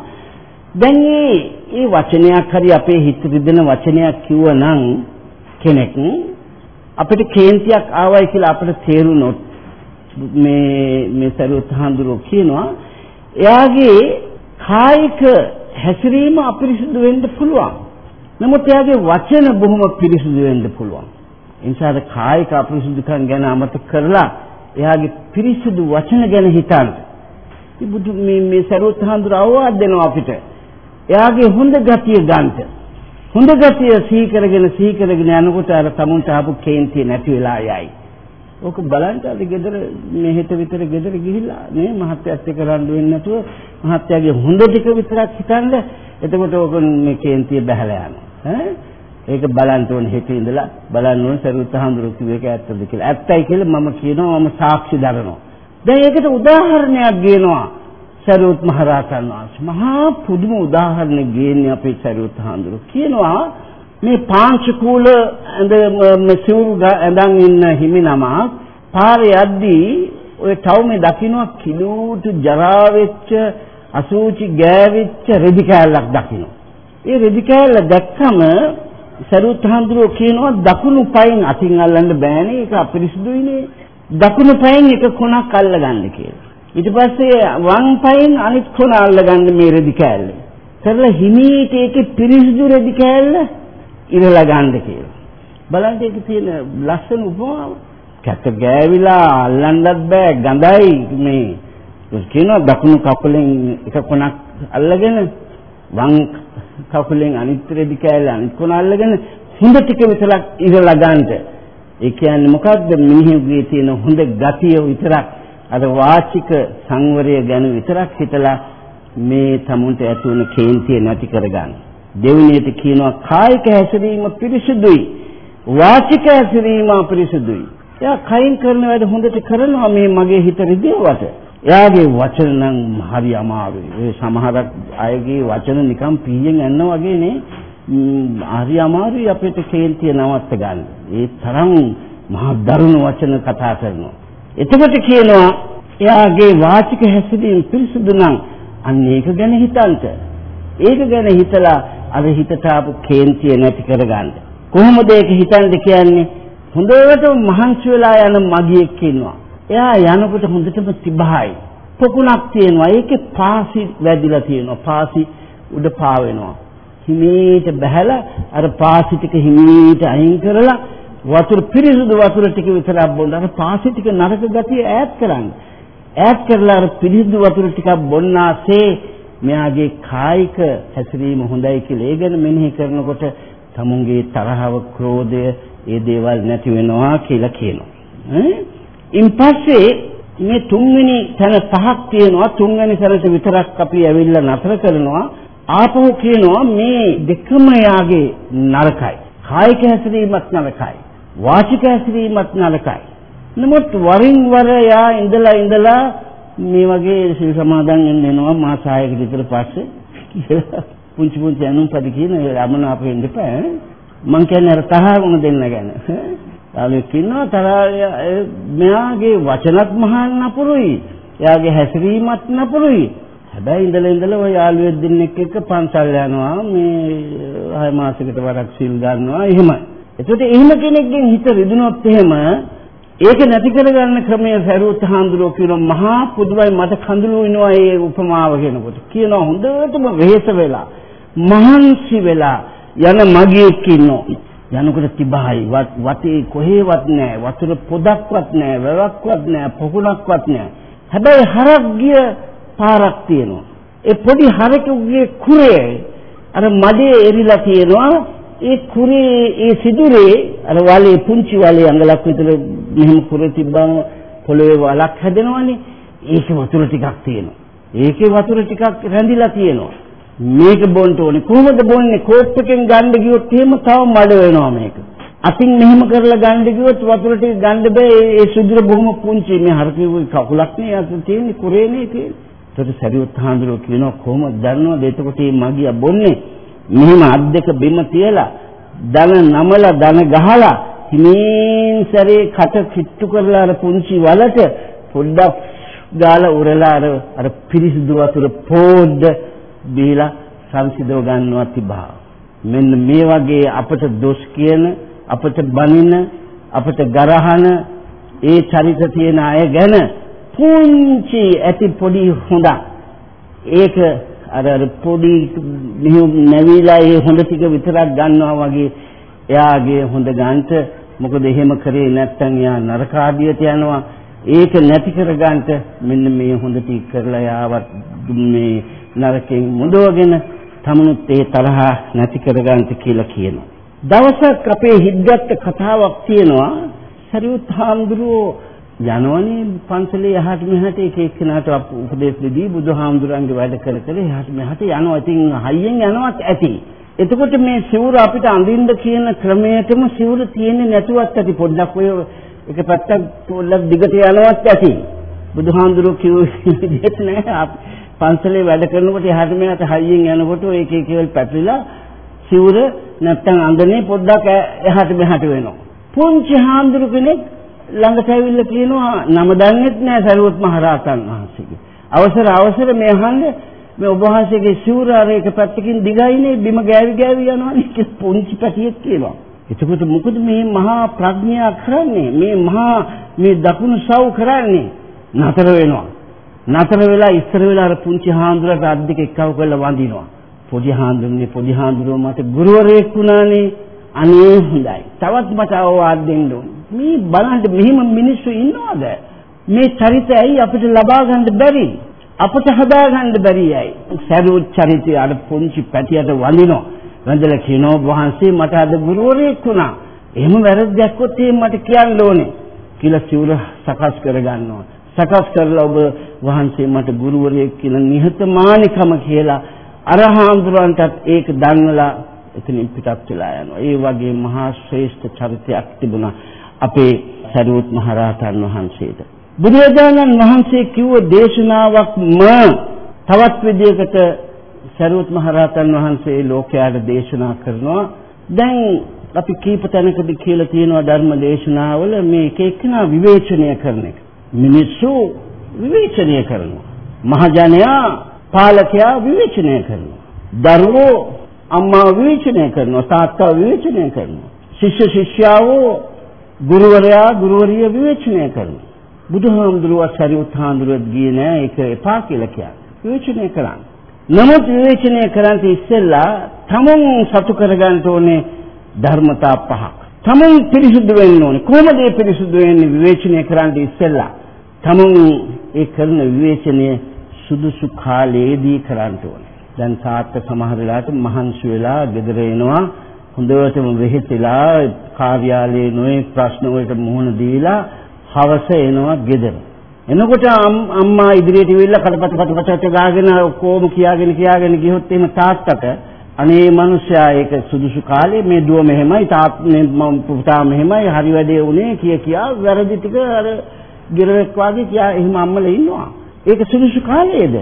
දැන් මේ මේ වචනයක් හරි අපේ හිත රිදෙන වචනයක් කිව්වනම් කෙනෙක් අපිට කේන්තියක් ආවයි කියලා අපිට තේරුනොත් මේ මේ සරුවත් හාමුදුරුවෝ කියනවා එයාගේ කායික හැසිරීම අපිරිසිදු වෙන්න පුළුවන්. නමුත් එයාගේ වචන බොහොම පිරිසිදු වෙන්න පුළුවන්. ඒ නිසා කායික අපිරිසුදුකම් ගැන අමතක කරලා එයාගේ පිරිසිදු වචන ගැන හිතන්න. බුදු මේ මේ සරුවත් හඳුර අවවාද දෙනවා අපිට. එයාගේ හොඳ ගතිය ගන්නට. හොඳ ගතිය සිහි කරගෙන සිහි කරගෙන යනකොට අර තමුන්ට ආපු කේන්තිය නැති වෙලා යයි. ඕක බලන්න අද ගෙදර මේ හෙට විතර ගෙදර ගිහිල්ලා මේ මහත්යත් එක්ක රණ්ඩු වෙන්නේ නැතුව මහත්යාගේ හොඳ ටික විතරක් හිතන්න එතකොට ඕක මේ කේන්තිය බහැලා යනවා. ඈ? ඒක බලන්න ඕනේ හෙට ඉඳලා බලන්න ඕනේ සරුවත් හඳුරු කිව්ව එක ඇත්තද කියලා. ඇත්තයි කියලා මම කියනවා මම සාක්ෂි දරනවා. දැන් ඒකට උදාහරණයක් ගේනවා සරුවත් මහරහතන් වහන්සේ. මහා පුදුම උදාහරණයක් ගේන්නේ අපේ සරුවත් හඳුරු කියනවා මේ පාංශකූල ඇඳ සිවුරු ඇඳන් ඉන්න හිමිනම පාරේ යද්දී ඔය ටවුමේ දකින්න කිලූට ජරා වෙච්ච අසූචි ගෑවිච්ච රෙදි කෑල්ලක් දකින්න. ඒ රෙදි කෑල්ල දැක්කම සරුත් හඳුරෝ කියනවා දකුණු පයින් අතින් අල්ලන්න බෑනේ ඒක අපිරිසුදුයිනේ. දකුණු පයින් එක කොනක් අල්ලගන්න කියලා. ඊට පස්සේ වම් පයින් අනිත් කොන අල්ලගන්න මේ රෙදි කෑල්ල. කරලා හිමීට ඒකේ පිරිසිදු රෙදි කෑල්ල ඉරලා ගන්න කියලා. බලන්න ඒක තියෙන ලස්සන උපමාව. කැට ගෑවිලා අල්ලන්නත් බෑ ගඳයි මේ කියනවා දකුණු කකුලෙන් එක කොනක් අල්ලගෙන වම් කකුලෙන් අනිත් රෙදි කෑල්ල අනිත් කොන අල්ලගෙන හොඳ ටික විතරක් ඉරලා ගන්නට. ඒ කියන්නේ මොකද්ද මිනිහෙකුගේ තියෙන හොඳ ගතිය විතරක් අර වාචික සංවරය ගැන විතරක් හිතලා මේ තමුන්ට ඇති වුණ කේන්තිය නැති කරගන්න. දෙවෙනියට කියනවා කායික හැසිරීම පිරිසුදුයි. වාචික හැසිරීම අපිරිසුදුයි. එයා කයින් කරන වැඩ හොඳට කරනවා මේ මගේ හිත රිදෙවට. එයාගේ වචන නම් හරි අමාරුයි. ඒ සමහරක් අයගේ වචන නිකන් පීයෙන් යන්න වගේ නේ. හරි අමාරුයි අපිට කේන්තිය නවත්ත ගන්න. ඒ තරම් මහා දරුණු වචන කතා කරනවා. එතකොට කියනවා එයාගේ වාචික හැසිරීම පිරිසුදු නම් අන්න ඒක ගැන හිතන්ට. ඒක ගැන හිතලා අර හිතට ආපු කේන්තිය නැති කරගන්න. කොහොමද ඒක හිතන්නේ කියන්නේ? හොඳට මහන්සි වෙලා යන මගියෙක් ඉන්නවා. එයා යනකොට හොඳටම තිබහයි. පොකුණක් තියෙනවා. ඒකේ පාසි වැදිලා තියෙනවා. පාසි උඩ පාවෙනවා. හිමීට බහැලා අර පාසි ටික හිමීට අයින් කරලා වතුර පිරිසුදු වතුර ටික විතරක් බොන්න අර පාසි ටික නරක ගතිය ඈත් කරන්න. ඈත් කරලා අර පිරිසුදු වතුර ටිකක් බොන්නාසේ මෙයාගේ කායික හැසිරීම හොඳයි කියලා ඒ ගැන මෙනෙහි කරනකොට තමුන්ගේ තරහව ක්‍රෝධය ඒ දේවල් නැති වෙනවා කියලා කියනවා. ඉන් පස්සේ මේ තුන්වෙනි තැන පහක් තියෙනවා තුන්වෙනි තැනට විතරක් අපි ඇවිල්ලා නතර කරනවා ආපහු කියනවා මේ දෙකම යාගේ නරකයි. කායික හැසිරීමත් නරකයි. වාචික හැසිරීමත් නරකයි. නමුත් වරින් වර යා ඉඳලා ඉඳලා මේ වගේ සිල් සමාදන් වෙන්න එනවා මාස 6කට විතර පස්සේ කියලා පුංචි පුංචි අනුපද කියන යමන අපේ ඉඳපෑ මං කියන්නේ අර තරහුණ දෙන්න ගැන. යාළුවෙක් ඉන්නවා තරහ මෙයාගේ වචනත් මහා නපුරුයි. එයාගේ හැසිරීමත් නපුරුයි. හැබැයි ඉඳලා ඉඳලා ඔය යාළුවෙක් දෙන්නෙක් එක්ක පන්සල් යනවා මේ හය මාසයකට වරක් සිල් ගන්නවා එහෙමයි. එතකොට එහෙම කෙනෙක්ගෙන් හිත රිදුනොත් එහෙම ඒක නැති කරගන්න ක්‍රමය සරුවත් හාමුදුරුවෝ කියන මහා පුදුමයි මට කඳුළු වෙනවා ඒ උපමාව කියනකොට. කියනවා හොඳටම වෙහෙස වෙලා මහන්සි වෙලා යන මගියෙක් ඉන්නවා. යනකොට තිබහයි වටේ කොහෙවත් නැහැ වතුර පොදක්වත් නැහැ වැවක්වත් නැහැ පොකුණක්වත් නැහැ. හැබැයි හරක් ගිය පාරක් තියෙනවා. ඒ පොඩි හරකෙකුගේ කුරේ අර මඩේ එරිලා තියෙනවා ඒ කුරේ ඒ සිදුරේ අර වලේ පුංචි වලේ අඟලක් විතර මෙහෙම කුර තිබ්බම පොළවේ වලක් හැදෙනවනේ. ඒකේ වතුර ටිකක් තියෙනවා. ඒකේ වතුර ටිකක් රැඳිලා තියෙනවා. මේක බොන්න ඕනේ. කොහොමද බොන්නේ? කෝප් එකෙන් ගන්න ගියොත් එහෙම තව මඩ වෙනවා මේක. අතින් මෙහෙම කරලා ගන්න ගියොත් වතුර ටික ගන්න බෑ. ඒ සිදුර බොහොම පුංචි. මේ හරකේ කකුලක් නේ. අත තියෙන්නේ කුරේ නේ. තියෙන්නේ ඒකට සරියුත් හාමුදුරුවෝ කියනවා කොහොමද දන්නවද? එතකොට මේ මගියා බොන්නේ. මෙහෙම අත් දෙක බිම තියලා දන නමලා දන ගහලා හිමින් සැරේ කට කිට්ටු කරලා අර පුංචි වලට පොඩ්ඩක් ගාලා උරලා අර අර පිරිසිදු වතුර පොඩ්ඩ බීලා සංසිඳව ගන්නවා තිබා. මෙන්න මේ වගේ අපට දොස් කියන අපට බනින අපට ගරහන ඒ චරිත තියෙන අය ගැන පුංචි ඇති පොඩි හොඳක් ඒක අර අර පොඩි මෙහෙම නැවිලා ඒ හොඳ ටික විතරක් ගන්නවා වගේ එයාගේ හොඳ ගන්නට මොකද එහෙම කරේ නැත්නම් එයා නරකාදියට යනවා. ඒක නැති කරගන්නට මෙන්න මේ හොඳ ටික කරලා යාවත් මේ නරකෙන් මුදවගෙන තමනුත් ඒ තරහ නැති කරගන්නට කියලා කියනවා. දවසක් අපේ හිද්දත්ත කතාවක් තියෙනවා. සරියුත් හාමුදුරුවෝ යනවනේ පන්සලේ එහාට මෙහාට එක එක්කෙනාට උපදේශ දෙදී බුදුහාමුදුරන්ගේ වැඩ කර කර එහාට මෙහාට යනවා. ඉතින් හයියෙන් යනවත් ඇති. එතකොට මේ සිවුර අපිට අඳින්න කියන ක්‍රමයටම සිවුර තියෙන්නේ නැතුවත් ඇති. පොඩ්ඩක් ඔය එක පැත්තක් පොඩ්ඩක් දිගට යනවත් ඇති. බුදුහාමුදුරුවෝ කිව්ව විදිහට නෑ. පන්සලේ වැඩ කරනකොට එහාට මෙහාට හයියෙන් යනකොට ඔය එක එක පැටලිලා සිවුර නැත්තම් අඳනේ පොඩ්ඩක් එහාට මෙහාට වෙනවා. පුංචි හාමුදුරු කෙනෙක් ළඟට ඇවිල්ලා කියනවා නම දන්නෙත් නෑ සරුවත් මහරහතන් වහන්සේගේ. අවසර අවසර මේ අහන්නේ මේ ඔබ වහන්සේගේ සිවුර අර එක පැත්තකින් දිගයිනේ බිම ගෑවි ගෑවි යනවානේ කියලා පුංචි පැටියෙක් කියනවා. එතකොට මොකද මේ මහා ප්‍රඥා කරන්නේ? මේ මහා මේ දකුණු සව් කරන්නේ නතර වෙනවා. නතර වෙලා ඉස්සර වෙලා අර පුංචි හාමුදුරට අත් දෙක එක්කව කරලා වඳිනවා. පොඩි හාමුදුරනේ පොඩි හාමුදුරුවෝ මට ගුරුවරයෙක් වුණානේ. අනේ හොඳයි. තවත් මට අවවාද දෙන්න ඕනේ. මේ බලන්න මෙහිම මිනිස්සු ඉන්නවද? මේ චරිතය ඇයි අපිට ලබා ගන්න බැරි? අපට හදා ගන්න බැරි ඇයි? සරුවත් චරිතය අර පුංචි පැටියට වඳිනවා. වැඳලා කියනවා වහන්සේ මට අද ගුරුවරයෙක් වුණා. එහෙම වැරද්දක් කොත් මට කියන්න ඕනේ. කියලා සිවුර සකස් කරගන්නවා. සකස් කරලා ඔබ වහන්සේ මට ගුරුවරයෙක් කියලා නිහතමානිකම කියලා අරහාඳුරන්ටත් ඒක දන්නලා එතනින් පිටත් වෙලා යනවා. ඒ වගේ මහා ශ්‍රේෂ්ඨ චරිතයක් තිබුණා අපේ සරියුත් මහ රහතන් වහන්සේට. බුදුරජාණන් වහන්සේ කිව්ව දේශනාවක්ම තවත් විදියකට සරියුත් මහ රහතන් වහන්සේ ලෝකයට දේශනා කරනවා. දැන් අපි කීප තැනකදී කියලා තියෙනවා ධර්ම දේශනාවල මේ එක එකනා විවේචනය කරන එක. මිනිස්සු විවේචනය කරනවා. මහජනයා පාලකයා විවේචනය කරනවා. දරුවෝ අම්මා විවේචනය කරනවා තාත්තා විවේචනය කරනවා. ශිෂ්‍ය ශිෂ්‍යාවෝ ගුරුවරයා ගුරුවරිය විවේචනය කරනවා. බුදුහාමුදුරුවෝ සරියුත් හාමුදුරුවෝ ගියේ නෑ ඒක එපා කියලා කියන්නේ. විවේචනය කරන්න. නමුත් විවේචනය කරන්ට ඉස්සෙල්ලා තමුන් සතු කරගන්න ඕනේ ධර්මතා පහක්. තමුන් පිරිසුදු වෙන්න ඕනේ. කොහොමද මේ පිරිසුදු වෙන්නේ විවේචනය කරන්න ඉස්සෙල්ලා? තමුන් ඒ කරන විවේචනය සුදුසු කාලයේදී කරන්න ඕනේ. දැන් තාත්තා සමහර වෙලාවට මහන්සි වෙලා ගෙදර එනවා හොඳටම වෙහෙසලා කාර්යාලයේ නොයේ ප්‍රශ්න වලට මුහුණ දීලා හවස එනවා ගෙදර. එනකොට අම්මා ඉදිරියට ඉවිල්ලා කටපට කටපට ගාගෙන කොහොම කියාගෙන කියාගෙන ගියොත් එහෙම තාත්තට අනේ මිනිස්සයා ඒක සුදුසු කාලේ මේ දුව මෙහෙමයි තාත් මම පුතා මෙහෙමයි හරි වැඩේ උනේ කිය කියා වැරදි ටික අර ගිරවෙක් වාගේ කියා එහෙම අම්මලා ඉන්නවා. ඒක සුදුසු කාලයේද?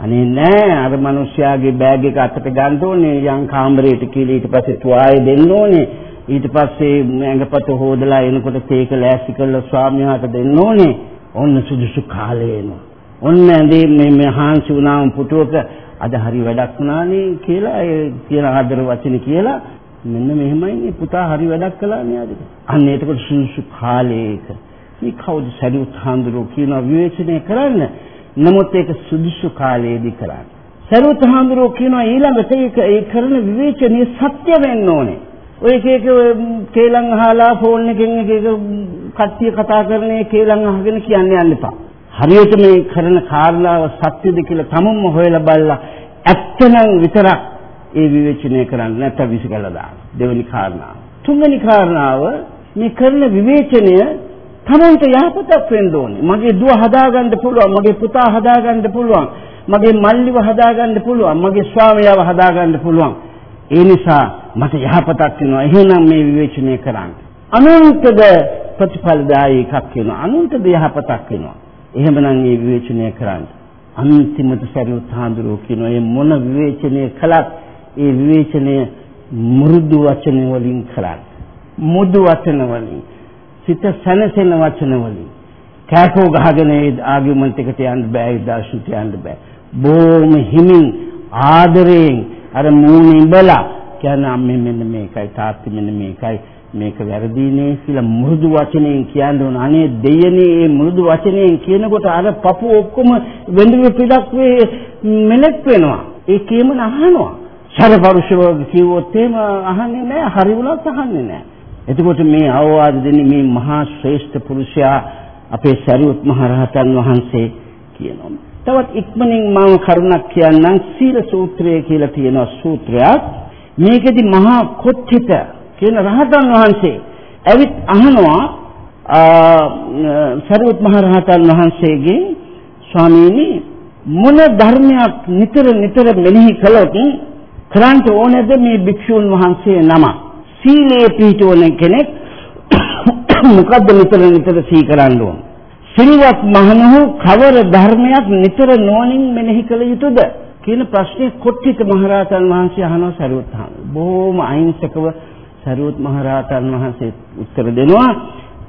අනේ නෑ අර මිනිස්යාගේ බෑග් එක අතට ගන්න ඕනේ යම් කාමරයට කියලා ඊට පස්සේ තුවාය දෙන්න ඕනේ. ඊට පස්සේ ඇඟපත හොදලා එනකොට තේක ලෑස්ති කරලා ස්වාමියාට දෙන්න ඕනේ. ඔන්න සුදුසු කාලය එනවා. ඔන්න ඇඳේ මේ මේ හාන්සි වුණාම පුටුවක අද හරි වැඩක් වුණානේ කියලා ඒ කියන ආදර වචන කියලා. මෙන්න මෙහෙමයි පුතා හරි වැඩක් කළා නේද අන්න එතකොට සුදුසු කාලයක. මේ කවුද සරියුත් හාමුදුරුවෝ කියන විවේචනය කරන්න නමුත් ඒක සුදුසු කාලයේදී කරන්න. සරුවත් හාමුදුරුවෝ කියනවා ඊළඟට ඒක ඒ කරන විවේචනයේ සත්‍ය වෙන්න ඕනේ. ඔය එක එක කේලම් අහලා ෆෝන් එකෙන් එක එක කට්ටිය කතා කරන ඒ කේලම් අහගෙන කියන්න යන්න එපා. හරියට මේ කරන කාරණාව සත්‍යද කියලා තමන්ම හොයලා බලලා ඇත්තනම් විතරක් ඒ විවේචනය කරන්න නැත්නම් විසිකලා දාන්න. දෙවෙනි කාරණාව. තුන්වෙනි කාරණාව මේ කරන විවේචනය තමන්ට යහපතක් වෙන්න ඕනේ. මගේ දුව හදාගන්න පුළුවන්, මගේ පුතා හදාගන්න පුළුවන්, මගේ මල්ලිව හදාගන්න පුළුවන්, මගේ ස්වාමියාව හදාගන්න පුළුවන්. ඒ නිසා මට යහපතක් වෙනවා. එහෙනම් මේ විවේචනය කරන්න. අනුන්ටද ප්‍රතිඵලදායී එකක් වෙනවා. අනුන්ටද යහපතක් වෙනවා. එහෙමනම් මේ විවේචනය කරන්න. අන්තිමට සරියුත් හාඳුරෝ කියන මේ මොන විවේචනය කළත් ඒ විවේචනය මෘදු වචන වලින් කරන්න. මුදු වචන වලින් සිත සැනසෙන වචන වලින් කෑකෝ ගහගෙන ඒ ආගියුමන්ට් එකට යන්න බෑ ඒ දර්ශනට යන්න බෑ. බොහොම හිමින් ආදරයෙන් අර මූණේ ඉඹලා කියන අම්මේ මෙන්න මේකයි තාත්ති මෙන්න මේකයි මේක වැරදීනේ කියලා මෘදු වචනයෙන් කියන්න ඕන. අනේ දෙයනේ මේ මෘදු වචනයෙන් කියනකොට අර පපු ඔක්කොම වෙඬුවේ පිටක් වේ මෙලෙක් වෙනවා. ඒ කේමන අහනවා සරපරුෂව කිව්වොත් එහෙම අහන්නේ නැහැ හරි වුණත් අහන්නේ නැහැ එතකොට මේ අවවාද දෙන්නේ මේ මහා ශ්‍රේෂ්ඨ පුරුෂයා අපේ සරියුත් මහ රහතන් වහන්සේ කියනවා. තවත් ඉක්මනින් මම කරුණක් කියන්නම් සීල සූත්‍රය කියලා තියෙන සූත්‍රයක්. මේකෙදි මහා කොට්ඨිත කියන රහතන් වහන්සේ ඇවිත් අහනවා සරියුත් මහ රහතන් වහන්සේගෙන් ස්වාමීනි මොන ධර්මයක් නිතර නිතර මෙනෙහි කළොත් කරන්ට ඕනේද මේ භික්ෂුන් වහන්සේ නම සීලේ පිහිටවන කෙනෙක් <coughs> මොකද්ද නිතර නිතර සී කරන්න ඕන? සිල්වත් මහණහු කවර ධර්මයක් නිතර නොනින් මෙනෙහි කළ යුතුද? කියන ප්‍රශ්නේ කොට්ටිත මහරහතන් වහන්සේ අහනවා සරියුත් බොහොම අහිංසකව සරියුත් මහරහතන් වහන්සේ උත්තර දෙනවා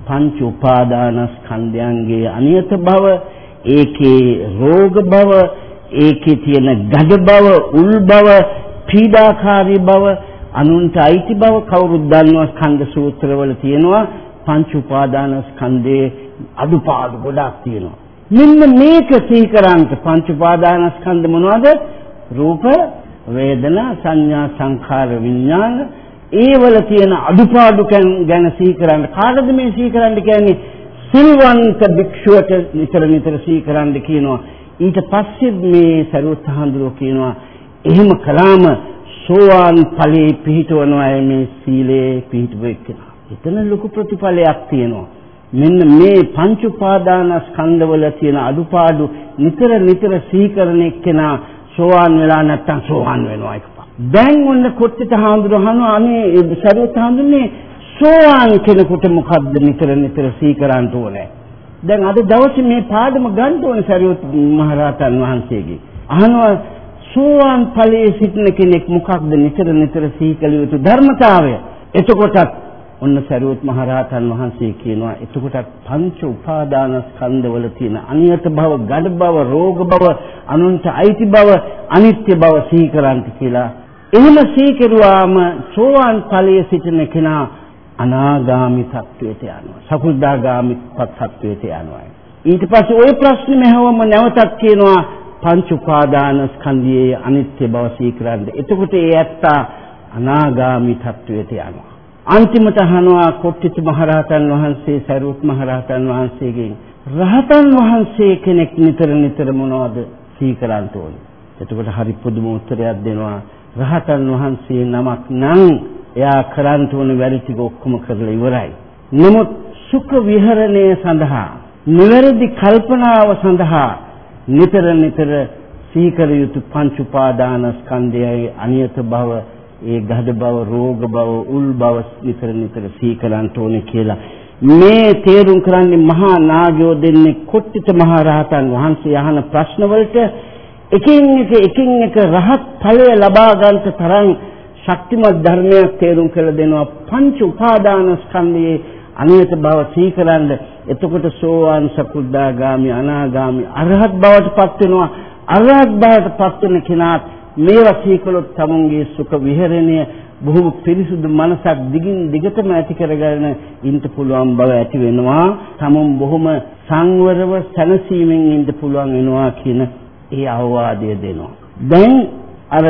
පංච උපාදානස්කන්ධයන්ගේ අනියත බව ඒකේ රෝග බව ඒකේ තියෙන ගඩ බව උල් බව පීඩාකාරී බව අනුන්ට අයිති බව කවුරුත් දන්නවා ස්කන්ධ සූත්‍රවල තියෙනවා. පංච උපාදාන ස්කන්ධයේ අදුපාඩු ගොඩක් තියෙනවා. මෙන්න මේක සීකරන්ත පංච උපාදාන ස්කන්ධ මොනවද? රූප වේදනා සංඥා සංඛාර විඥාන. ඒවල තියෙන අදුපාඩු ගැන සීකරන්න. කාටද මේ සීකරන්න කියන්නේ? සිල්වන්ත භික්ෂුවට නිතර නිතර සීකරන්න කියනවා. ඊට පස්සේ මේ සරුවත් හඳුරෝ කියනවා එහෙම කළාම සෝවාන් ඵලයේ පිහිටවනවා මේ සීලේ පිහිටව එක්කෙනා. එතන ලොකු ප්‍රතිඵලයක් තියෙනවා. මෙන්න මේ පංච උපාදානස්කන්ධවල තියෙන අඩුපාඩු නිතර නිතර සීකරන එක්කෙනා සෝවාන් වෙලා නැත්තම් සෝවාන් වෙනවා එකපා. දැන් ඔන්න කොට්ටිත හාමුදුරුවෝ අනේ සරුවත් හාමුදුරනේ සෝවාන් කෙනෙකුට මොකද්ද නිතර නිතර සීකරන්න ඕනේ? දැන් අද දවසේ මේ පාඩම ගන්න ඕනේ සරියොත් මහරහතන් වහන්සේගේ. අහනවා සෝවාන් ඵලයේ සිටින කෙනෙක් මොකක්ද නිතර නිතර සීකල යුතු ධර්මතාවය? එතකොටත් ඔන්න සරියොත් මහරහතන් වහන්සේ කියනවා එතකොටත් පංච උපාදාන ස්කන්ධවල තියෙන අනියත භව, ගඩ භව, රෝග භව, අනුන්ට අයිති භව, අනිත්‍ය භව සීකරන්ති කියලා. එහෙම සීකරුවාම සෝවාන් ඵලයේ සිටින කෙනා අනාගාමි තත්වයට යනවා. සකුල්දාගාමි තත්වයට යනවා. ඊට පස්සේ ওই ප්‍රශ්නේ මහවම නැවතත් කියනවා පංච උපාදාන ස්කන්ධයේ අනිත්‍ය බව සීකරන්න. එතකොට ඒ ඇත්තා අනාගාමි තත්වයට යනවා. අන්තිමට අහනවා කොට්ටිත මහරහතන් වහන්සේ සරුවත් මහරහතන් වහන්සේගෙන් රහතන් වහන්සේ කෙනෙක් නිතර නිතර මොනවද සීකරන්න ඕනේ. එතකොට හරි පුදුම උත්තරයක් දෙනවා. රහතන් වහන්සේ නමක් නම් එයා කරන්න ඕන වැඩ ටික ඔක්කොම කරලා ඉවරයි. නමුත් සුඛ විහරණය සඳහා නිවැරදි කල්පනාව සඳහා නිතර නිතර සීකර යුතු පංච උපාදාන ස්කන්ධයයි අනියත බව ඒ ගහද බව රෝග බව උල් බව නිතර නිතර සීකරන්ට ඕනේ කියලා. මේ තේරුම් කරන්නේ මහා නාගයෝ දෙන්නේ කොට්ටිත මහා රහතන් වහන්සේ අහන ප්‍රශ්න වලට එකින් එක එකින් එක රහත් ඵලය ලබා ගන්නට තරම් ශක්තිමත් ධර්මයක් තේරුම් කළ දෙනවා පංච උපාදාන ස්කන්ධයේ අනියත බව සීකරන්න එතකොට සෝවාන් සකුද්දාගාමි අනාගාමි අරහත් බවට පත් වෙනවා. අරහත් බවට පත් වෙන කෙනාත් මේවා සීකලොත් තමුන්ගේ සුඛ විහරණය බොහොම පිරිසුදු මනසක් දිගින් දිගටම ඇති කරගෙන ඉන්න පුළුවන් බව ඇති වෙනවා. තමුන් බොහොම සංවරව සැනසීමෙන් ඉන්න පුළුවන් වෙනවා කියන ඒ අවවාදය දෙනවා. දැන් අර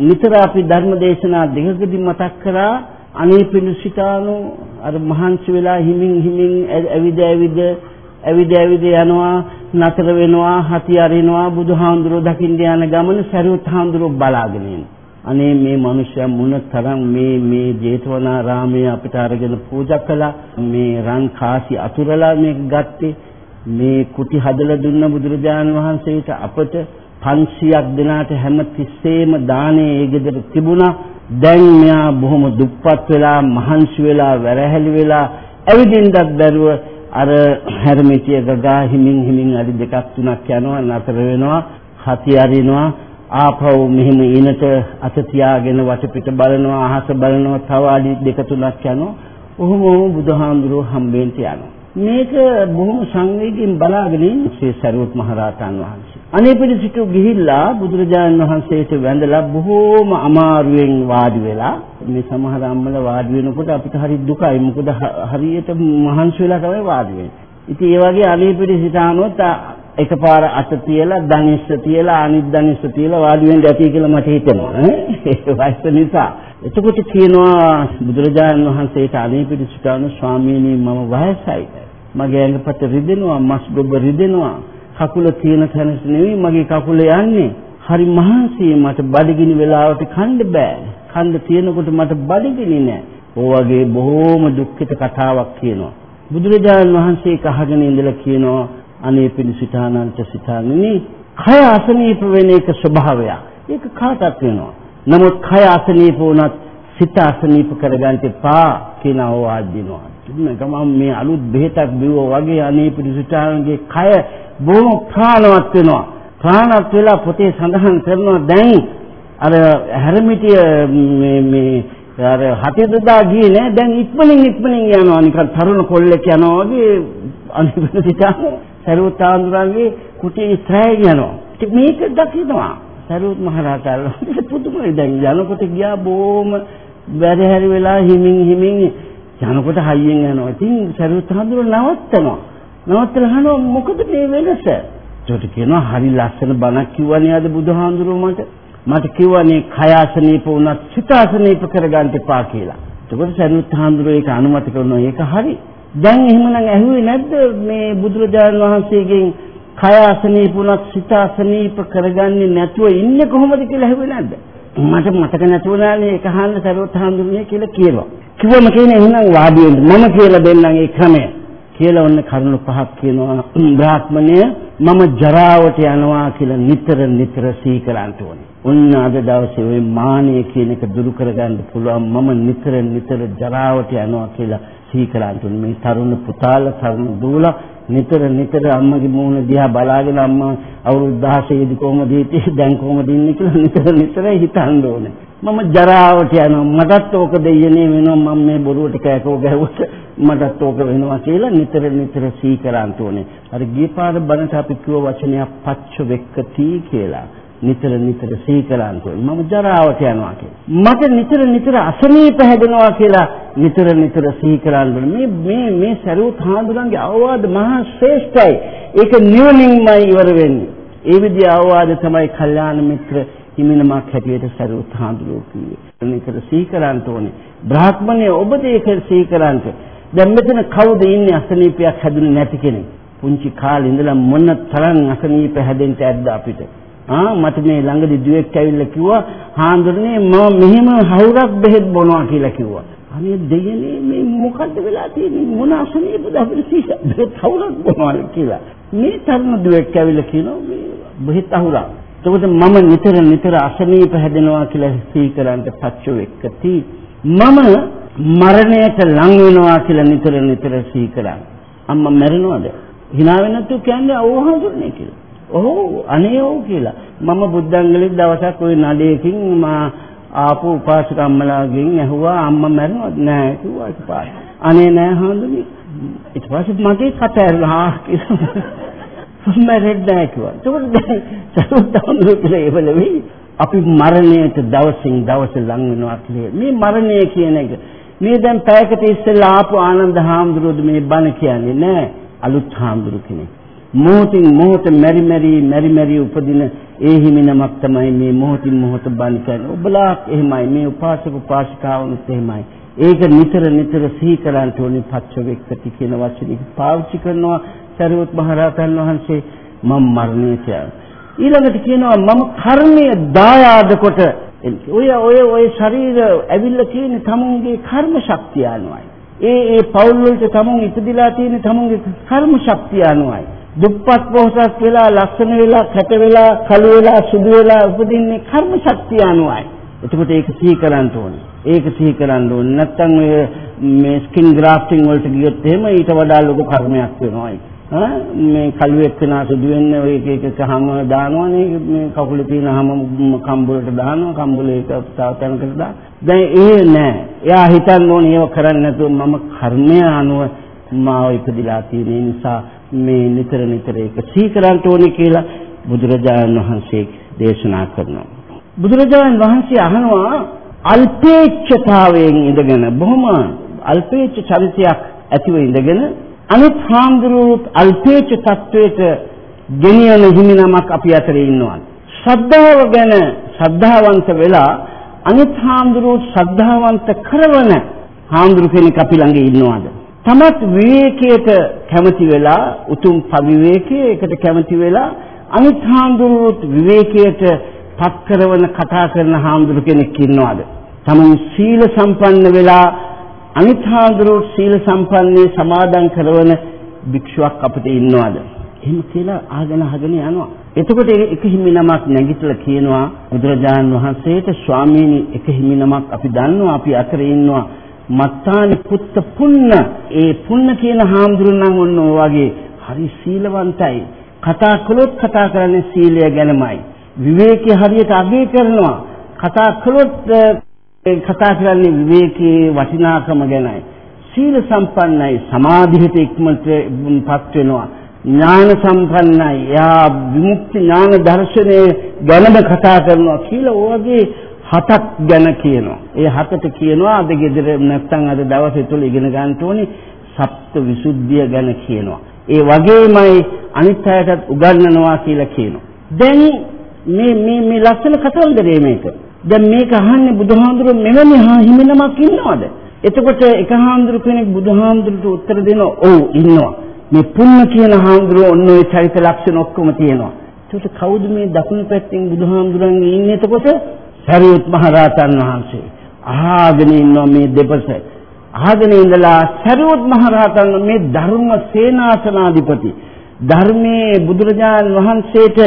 නිතර අපි ධර්ම දේශනා දෙකකදී මතක් කරා අනේ පිණුසිතානු අර මහන්සි වෙලා හිමින් හිමින් ඇවිද ඇවිද ඇවිද ඇවිද යනවා නතර වෙනවා හති අරිනවා බුදුහාඳුරෝ දකින්න යන ගමන සරියුත් හාඳුරෝ බලාගෙන අනේ මේ මිනිස්සයා මොන තරම් මේ මේ ජේතවනාරාමයේ අපිට අරගෙන පූජා කළා. මේ රන් කාසි අතුරලා මේක ගත්තේ. මේ කුටි හදලා දුන්න බුදුරජාණන් වහන්සේට අපට 500ක් දෙනාට හැම තිස්සෙම දානේ ඒ ගෙදර තිබුණා. දැන් මෙයා බොහොම දුප්පත් වෙලා, මහන්සි වෙලා, වැරහැලි වෙලා ඇවිදින්නත් බැරුව අර හැරමිටිය ගගා හිමින් හිමින් අඩි දෙකක් තුනක් යනවා නතර වෙනවා හති අරිනවා ආපහු මෙහෙම ඊනට අත තියාගෙන වටපිට බලනවා අහස බලනවා තව අඩි දෙක තුනක් යනවා. ඔහොම බුදුහාමුදුරුවෝ හම්බෙන්න යනවා. මේක බොහොම සංවේගයෙන් බලාගෙන ඉන්නේ සරුවත් මහරහතන් වහන්සේ. අනේ පිළිසිතු ගිහිල්ලා බුදුරජාණන් වහන්සේට වැඳලා බොහෝම අමාරුවෙන් වාඩි වෙලා මේ සමහර අම්මල වාඩි වෙනකොට අපිට හරි දුකයි මොකද හරියට මහන්සි වෙලා තමයි වාඩි වෙන්නේ. ඉතින් ඒ වගේ අනේ පිළිසිතානොත් එකපාර අත තියලා ධනිස්ස තියලා අනිත් ධනිස්ස තියලා වාඩි වෙන්න ඇති කියලා මට හිතෙනවා. ඒ වයස නිසා. එතකොට කියනවා බුදුරජාණන් වහන්සේට අනේ පිළිසිතානො ස්වාමීනි මම වයසයි. මගේ ඇඟපත රිදෙනවා, මස් ගොබ රිදෙනවා. කකුල තියෙන තැනට නෙවෙයි මගේ කකුල යන්නේ. හරි මහන්සි මට බඩගිනි වෙලාවට කන්න බෑ. කන්න තියෙනකොට මට බඩගිනි නෑ. වගේ බොහෝම දුක්ඛිත කතාවක් කියනවා. බුදුරජාණන් වහන්සේ කහගෙන ඉඳලා කියනවා අනේ පිණිසිතානන්ත සිතානිනි කය අසනීප වෙන එක ස්වභාවයක්. ඒක කාටත් වෙනවා. නමුත් කය අසනීප වුණත් සිත අසනීප කරගන්න එපා කියන අවවාද දෙනවා. ගමන් මේ අලුත් බෙහෙතක් බිව්වා වගේ අනේ පිළිසිතානගේ කය බොහොම ප්‍රාණවත් වෙනවා. ප්‍රාණවත් වෙලා පොතේ සඳහන් කරනවා දැන් අර හැරමිටිය මේ මේ අර හතෙදදා ගියේ නෑ දැන් ඉක්මනින් ඉක්මනින් යනවා නිකන් තරුණ කොල්ලෙක් යනවා වගේ අනේ පිළිසිතාන සරුවත් ආන්දුරන්ගේ කුටියේ ඉස්සරහින් යනවා. ඉතින් මේක දකින්නවා. සරුවත් මහරහතන් පුදුමයි දැන් යනකොට ගියා බොහොම වැඩහැරි වෙලා හිමින් හිමින් යනකොට හයියෙන් යනවා. ඉතින් සරුවත් ආන්දුර නවත්තනවා. නවත්තලා අහනවා මොකද මේ වෙනස? ඒකට කියනවා හරි ලස්සන බණක් කිව්වනේ අද බුදුහාඳුරුව මට. මට කිව්වනේ කය ආසනීප වුණත් සිත ආසනීප කරගන්න එපා කියලා. එතකොට සරුවත් ආන්දුර ඒක අනුමත කරනවා. ඒක හරි. දැන් එහෙමනම් ඇහුවේ නැද්ද මේ බුදුරජාණන් වහන්සේගෙන් කය අසනීප වුණත් සිත අසනීප කරගන්නේ නැතුව ඉන්නේ කොහොමද කියලා ඇහුවේ නැද්ද? මට මතක නැතුණානේ ඒක අහන්න සරුවත් හඳුන්නේ කියලා කියනවා. කිව්වම කියන්නේ එහෙනම් වාඩි වෙන්න මම කියලා දෙන්නම් ඒ ක්‍රමය. කියලා ඔන්න කරුණු පහක් කියනවා. බ්‍රාහ්මණය මම ජරාවට යනවා කියලා නිතර නිතර සිහි කරන්න ඕනේ. ඔන්න අද දවසේ ওই මානය කියන එක දුරු කරගන්න පුළුවන්. මම නිතර නිතර ජරාවට යනවා කියලා සිහි කරන්න මේ තරුණ පුතාලා තරුණ දූලා නිතර නිතර අම්මගේ මූණ දිහා බලාගෙන අම්මා අවුරුදු 16 දී කොහොමද හිටියේ? දැන් කොහොමද ඉන්නේ කියලා නිතර නිතර හිතන්න ඕනේ. මම ජරාවට යනවා. මටත් ඕක දෙයනේ වෙනවා. මම මේ බොරුවට කෑකෝ ගැහුවට මටත් ඕක වෙනවා කියලා නිතර නිතර සිහි කරන්න ඕනේ. අර ගියපාර බණට අපි කිව්ව වචනයක් පච්ච වෙක්කති කියලා. නිතර නිතර සිහි කරන්න මම ජරාවට යනවා මට නිතර නිතර අසනීප හැදෙනවා කියලා නිතර නිතර සිහි කරන්න මේ මේ මේ සරුවත් හාමුදුරන්ගේ අවවාද මහා ශ්‍රේෂ්ඨයි. ඒක නිවනින්මයි ඉවර වෙන්නේ. ඒ විදිහ අවවාද තමයි කල්යාණ මිත්‍ර හිමිනමක් හැටියට සරුවත් හාමුදුරුවෝ කිව්වේ. නිතර සිහි කරන්න ඕනේ බ්‍රාහ්මණය ඔබද ඒක සිහි කරන්න දැන් මෙතන කවුද ඉන්නේ අසනීපයක් හැදුනේ නැති කෙනෙක්? පුංචි කාලේ ඉඳලා මොන තරම් අසනීප හැදෙන්න ඇද්ද අපිට? ආ මට මේ ළඟදී දුවෙක් ඇවිල්ලා කිව්වා හාමුදුරනේ මම මෙහෙම හවුරක් බෙහෙත් බොනවා කියලා කිව්වා. අනේ දෙයනේ මේ මොකද්ද වෙලා තියෙන්නේ මොන අසනීපද අපිට සීස බෙහෙත් හවුරක් බොනවා කියලා. මේ තරුණ දුවෙක් ඇවිල්ලා කියනවා මේ බෙහෙත් හවුරක්. එතකොට මම නිතර නිතර අසනීප හැදෙනවා කියලා සිහි කරන්ට පච්චෝ එක්කති. මම මරණයට ලං වෙනවා කියලා නිතර නිතර සිහි කරා. අම්මා මැරෙනවද? hina වෙනතු කියන්නේ අවහඳුන්නේ කියලා. ඔව් අනේ ඔව් කියලා. මම බුද්ධංගලෙත් දවසක් ওই නඩේකින් මා ආපු උපාසක අම්මලාගෙන් ඇහුවා අම්මා මැරුණාද නෑ කිව්වා එකපාරට. අනේ නෑ හඳුනි. ඊට පස්සේ මගේ කට ඇරලා කිව්වා. මැරෙන්නේ නෑ කිව්වා. ඒකට සරුවතවුරු කියලා ඒවලෙවි අපි මරණයට දවසින් දවස ලං වෙනවා කියලා. මේ මරණය කියන එක මේ දැන් පැයකට ඉස්සෙල්ලා ආපු ආනන්ද හාමුදුරුවෝ මේ බණ කියන්නේ නෑ අලුත් හාමුදුරු කෙනෙක්. මොහොතින් මොහොත මෙරි මෙරි මෙරි මෙරි උපදින ඒ හිමිනමක් තමයි මේ මොහොතින් මොහොත බන් කරන්නේ. ඔබලාත් එහෙමයි මේ උපාසක උපාසිකාවනුත් එහෙමයි. ඒක නිතර නිතර සිහි කරන්න ඕනේ පච්ච වෙක්කති කියන වචනේ පාවිච්චි කරනවා සරියොත් මහරහතන් වහන්සේ මම මරණයට ඊළඟට කියනවා මම කර්මය දායාද කොට ඔය ඔය ඔය ශරීර ඇවිල්ලා තියෙන තමුන්ගේ කර්ම ශක්තිය අනුවයි. ඒ ඒ පෞල් වලට තමුන් ඉපදිලා තියෙන තමුන්ගේ කර්ම ශක්තිය අනුවයි. දුප්පත් පොහොසත් වෙලා ලස්සන වෙලා කැට වෙලා කළු වෙලා සුදු වෙලා උපදින්නේ කර්ම ශක්තිය අනුවයි. එතකොට ඒක සිහි කරන්න ඕනේ. ඒක සිහි කරන්න ඕනේ. නැත්තම් ඔය මේ ස්කින් ග්‍රාෆ්ටිං වලට ගියොත් එහෙම ඊට වඩා ලොකු කර්මයක් වෙනවා. ආ මේ කළුවෙක් වෙනා සුදු වෙන්නේ ඔය එක එක හැම දානවනේ මේ කකුලේ තියෙන හැම කම්බුලට දානවා කම්බුලේ එක තව තැනකට දාන. දැන් ඒ නෑ. එයා හිතන්න ඕනේ ඒව කරන්නේ නැතුව මම කර්මය අනුව මාව ඉපදිලා තියෙන නිසා මේ නිතර නිතර ඒක සීකරන්න ඕනේ කියලා බුදුරජාණන් වහන්සේ දේශනා කරනවා. බුදුරජාණන් වහන්සේ අහනවා අල්පේච්ඡතාවයෙන් ඉඳගෙන බොහොම අල්පේච්ඡ චරිතයක් ඇතිව ඉඳගෙන අනිත් හාමුදුරුවෝ අල්පේච්ඡ තත්වයට ගෙනියන හිමිනමක් අපි අතරේ ඉන්නවා. ශ්‍රද්ධාව ගැන ශ්‍රද්ධාවන්ත වෙලා අනිත් හාමුදුරුවෝ ශ්‍රද්ධාවන්ත කරවන හාමුදුරු කෙනෙක් අපි ළඟ ඉන්නවද? තමත් විවේකයට කැමති වෙලා උතුම් පවිවේකයේ එකට කැමති වෙලා අනිත් හාමුදුරුවොත් විවේකයට පත් කරන කතා කරන හාමුදුරු කෙනෙක් ඉන්නවද? තමන් සීල සම්පන්න වෙලා අනිත් හාමුදුරුවෝ සීල සම්පන්නේ සමාදන් කරන භික්ෂුවක් අපිට ඉන්නවද? එහෙම කියලා ආගෙන අහගෙන යනවා. එතකොට එක හිමිනමක් නැගිටලා කියනවා බුදුරජාණන් වහන්සේට ස්වාමීනි එක හිමිනමක් අපි දන්නවා අපි අතරේ ඉන්නවා මත්තානි පුත්ත පුන්න. ඒ පුන්න කියන හාමුදුරන් ඔන්න වගේ හරි සීලවන්තයි. කතා කළොත් කතා කරන්නේ සීලය ගැනමයි. විවේකී හරියට අගය කරනවා. කතා කළොත් කතා කරන්නේ විවේකී වටිනාකම ගැනයි. සීල සම්පන්නයි. සමාධියට ඉක්මනට පත් වෙනවා. ඥාන සම්පන්නයි. යා විමුක්ති ඥාන දර්ශනය ගැනම කතා කරනවා කියලා ඔයගේ හතක් ගැන කියනවා. ඒ හතට කියනවා අද ගෙදර නැත්තම් අද දවසේ තුල ඉගෙන ගන්න ඕනේ සප්ත විසුද්ධිය ගැන කියනවා. ඒ වගේමයි අනිත් අයටත් උගන්වනවා කියලා කියනවා. දැන් මේ මේ මේ ලස්සන කතන්දරේ මේක. දැන් මේක අහන්නේ බුදුහාමුදුරු මෙවැනි හිමිනමක් ඉන්නවද? එතකොට එක හාමුදුරු කෙනෙක් බුදුහාමුදුරුට උත්තර දෙනවා ඔව් ඉන්නවා. මේ පුන්න කියන හාමුදුරුවෝ ඔන්න ඔය චරිත ලක්ෂණ ඔක්කොම තියෙනවා. ඒකට කවුද මේ දකුණු පැත්තෙන් බුදුහාමුදුරන්ගේ ඉන්නේ එතකොට? සරියුත් මහ රහතන් වහන්සේ. අහගෙන ඉන්නවා මේ දෙපස. අහගෙන ඉඳලා සරියුත් මහ රහතන් මේ ධර්ම සේනාසනාධිපති ධර්මයේ බුදුරජාණන් වහන්සේට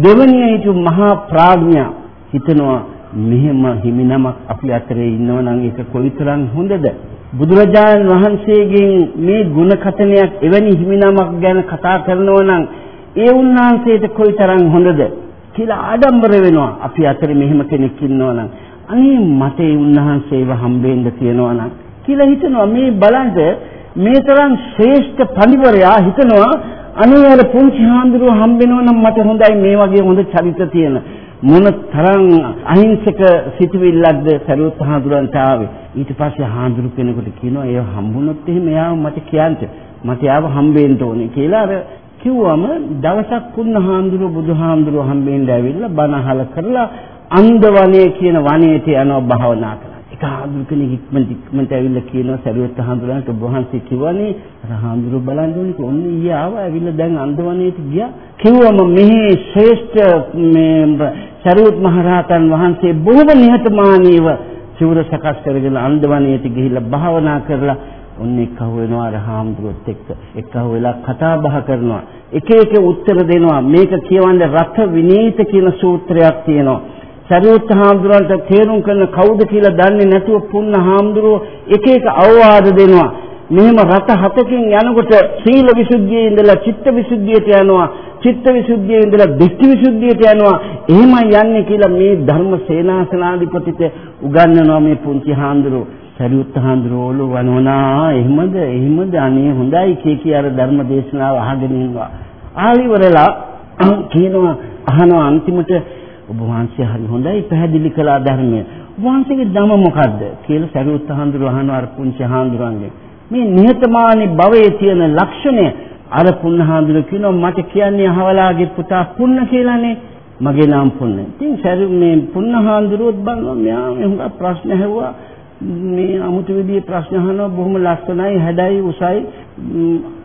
දෙවනිය හිටු මහා ප්‍රඥා හිතනවා මෙහෙම හිමිනමක් අපි අතරේ ඉන්නවනම් ඒක කොයිතරම් හොඳද බුදුරජාණන් වහන්සේගෙන් මේ ಗುಣ කතනයක් එවැනි හිමිනමක් ගැන කතා කරනවා නම් ඒ උන්වහන්සේට කොයිතරම් හොඳද කියලා ආඩම්බර වෙනවා. අපි අතරේ මෙහෙම කෙනෙක් ඉන්නවනම් අනේ මට ඒ උන්වහන්සේව හම්බෙන්න තියනවා නම් කියලා හිතනවා. මේ බලන්න මේ තරම් ශ්‍රේෂ්ඨ පඬිවරයා හිතනවා අනේ අර පුංචි හාමුදුරුව හම්බෙනවා නම් මට හොඳයි මේ වගේ හොඳ චරිත තියෙන මොන තරම් අහිංසක සිතුවිල්ලක්ද සරුවත් හාමුදුරන්ට ආවේ? ඊට පස්සේ හාමුදුරු කෙනෙකුට කියනවා ඒ හම්බුනොත් එහෙම එයාව මට කියන්න මට එයාව හම්බෙන්න ඕනේ. කියලා අර කිව්වම දවසක් කුන්න හාමුදුරුව බුදුහාමුදුරුව හම්බෙන්න ඇවිල්ලා බණ අහලා කරලා අන්දවනේ කියන වනයේට යනවා භාවනා කරා. එක හාමුදුරු කෙනෙක් ඉක්මනට ඉක්මනට ඇවිල්ලා කියනවා සරුවත් හාමුදුරන්ට ඔබ වහන්සේ කිව්වනේ අර හාමුදුරුව බලන්න ඕනේ කොන්න ඊයේ ආවා ඇවිල්ලා දැන් අන්දවනේට ගියා. කිව්වම මෙහි ශ්‍රේෂ්ඨ මේ සරුවත් මහරහතන් වහන්සේ බොහොම නිහතමානීව චූර සකස් කරගෙන අන්දවනේට ගිහිල්ලා භාවනා කරලා ඔන්න එක්කහුව වෙනවා අර හාමුදුරුවොත් එක්ක. එක්කහුව වෙලා කතා බහ කරනවා. එක එක උත්තර දෙනවා. මේක කියවන්නේ රත විනීත කියන සූත්‍රයක් තියෙනවා. සරියුත් හාමුදුරන්ට තේරුම් කරන කවුද කියලා දන්නේ නැතුව පුන්න හාමුදුරුවෝ එක එක අවවාද දෙනවා. මෙහෙම රත හතකින් යනකොට සීල විසුද්ධියේ ඉඳලා චිත්ත විසුද්ධියට යනවා. චිත්ත විසුද්ධියේ ඉඳලා දෘෂ්ටි විසුද්ධියට යනවා. එහෙමයි යන්නේ කියලා මේ ධර්ම සේනාසනාධිපතිට උගන්වනවා මේ පුංචි හාමුදුරුවෝ. සරියුත් හාමුදුරුවෝ වනෝනා එහෙමද? එහෙමද? අනේ හොඳයි. කී කී අර ධර්ම දේශනාව අහගෙන ඉන්නවා. ආලිවරලා කියනවා අහනවා අන්තිමට ඔබ වහන්සේ හරි හොඳයි පැහැදිලි කළා ධර්මය. වහන්සේගේ ධම මොකද්ද? කියලා සරියුත් හාමුදුරුවෝ අහනවා අර පුංචි හාමුදුරන්ගෙන් මේ නිහතමානී භවයේ තියෙන ලක්ෂණය අර පුන්න හාමුදුරුවෝ කියනවා මට කියන්නේ අහවලාගේ පුතා පුන්න කියලානේ. මගේ නම පුන්න. ඉතින් සරි මේ පුන්න හාමුදුරුවෝත් බලනවා මෙයා මේ හුඟක් ප්‍රශ්න ඇහුවා. මේ අමුතු විදිහේ ප්‍රශ්න අහනවා බොහොම ලස්සනයි හැඩයි උසයි.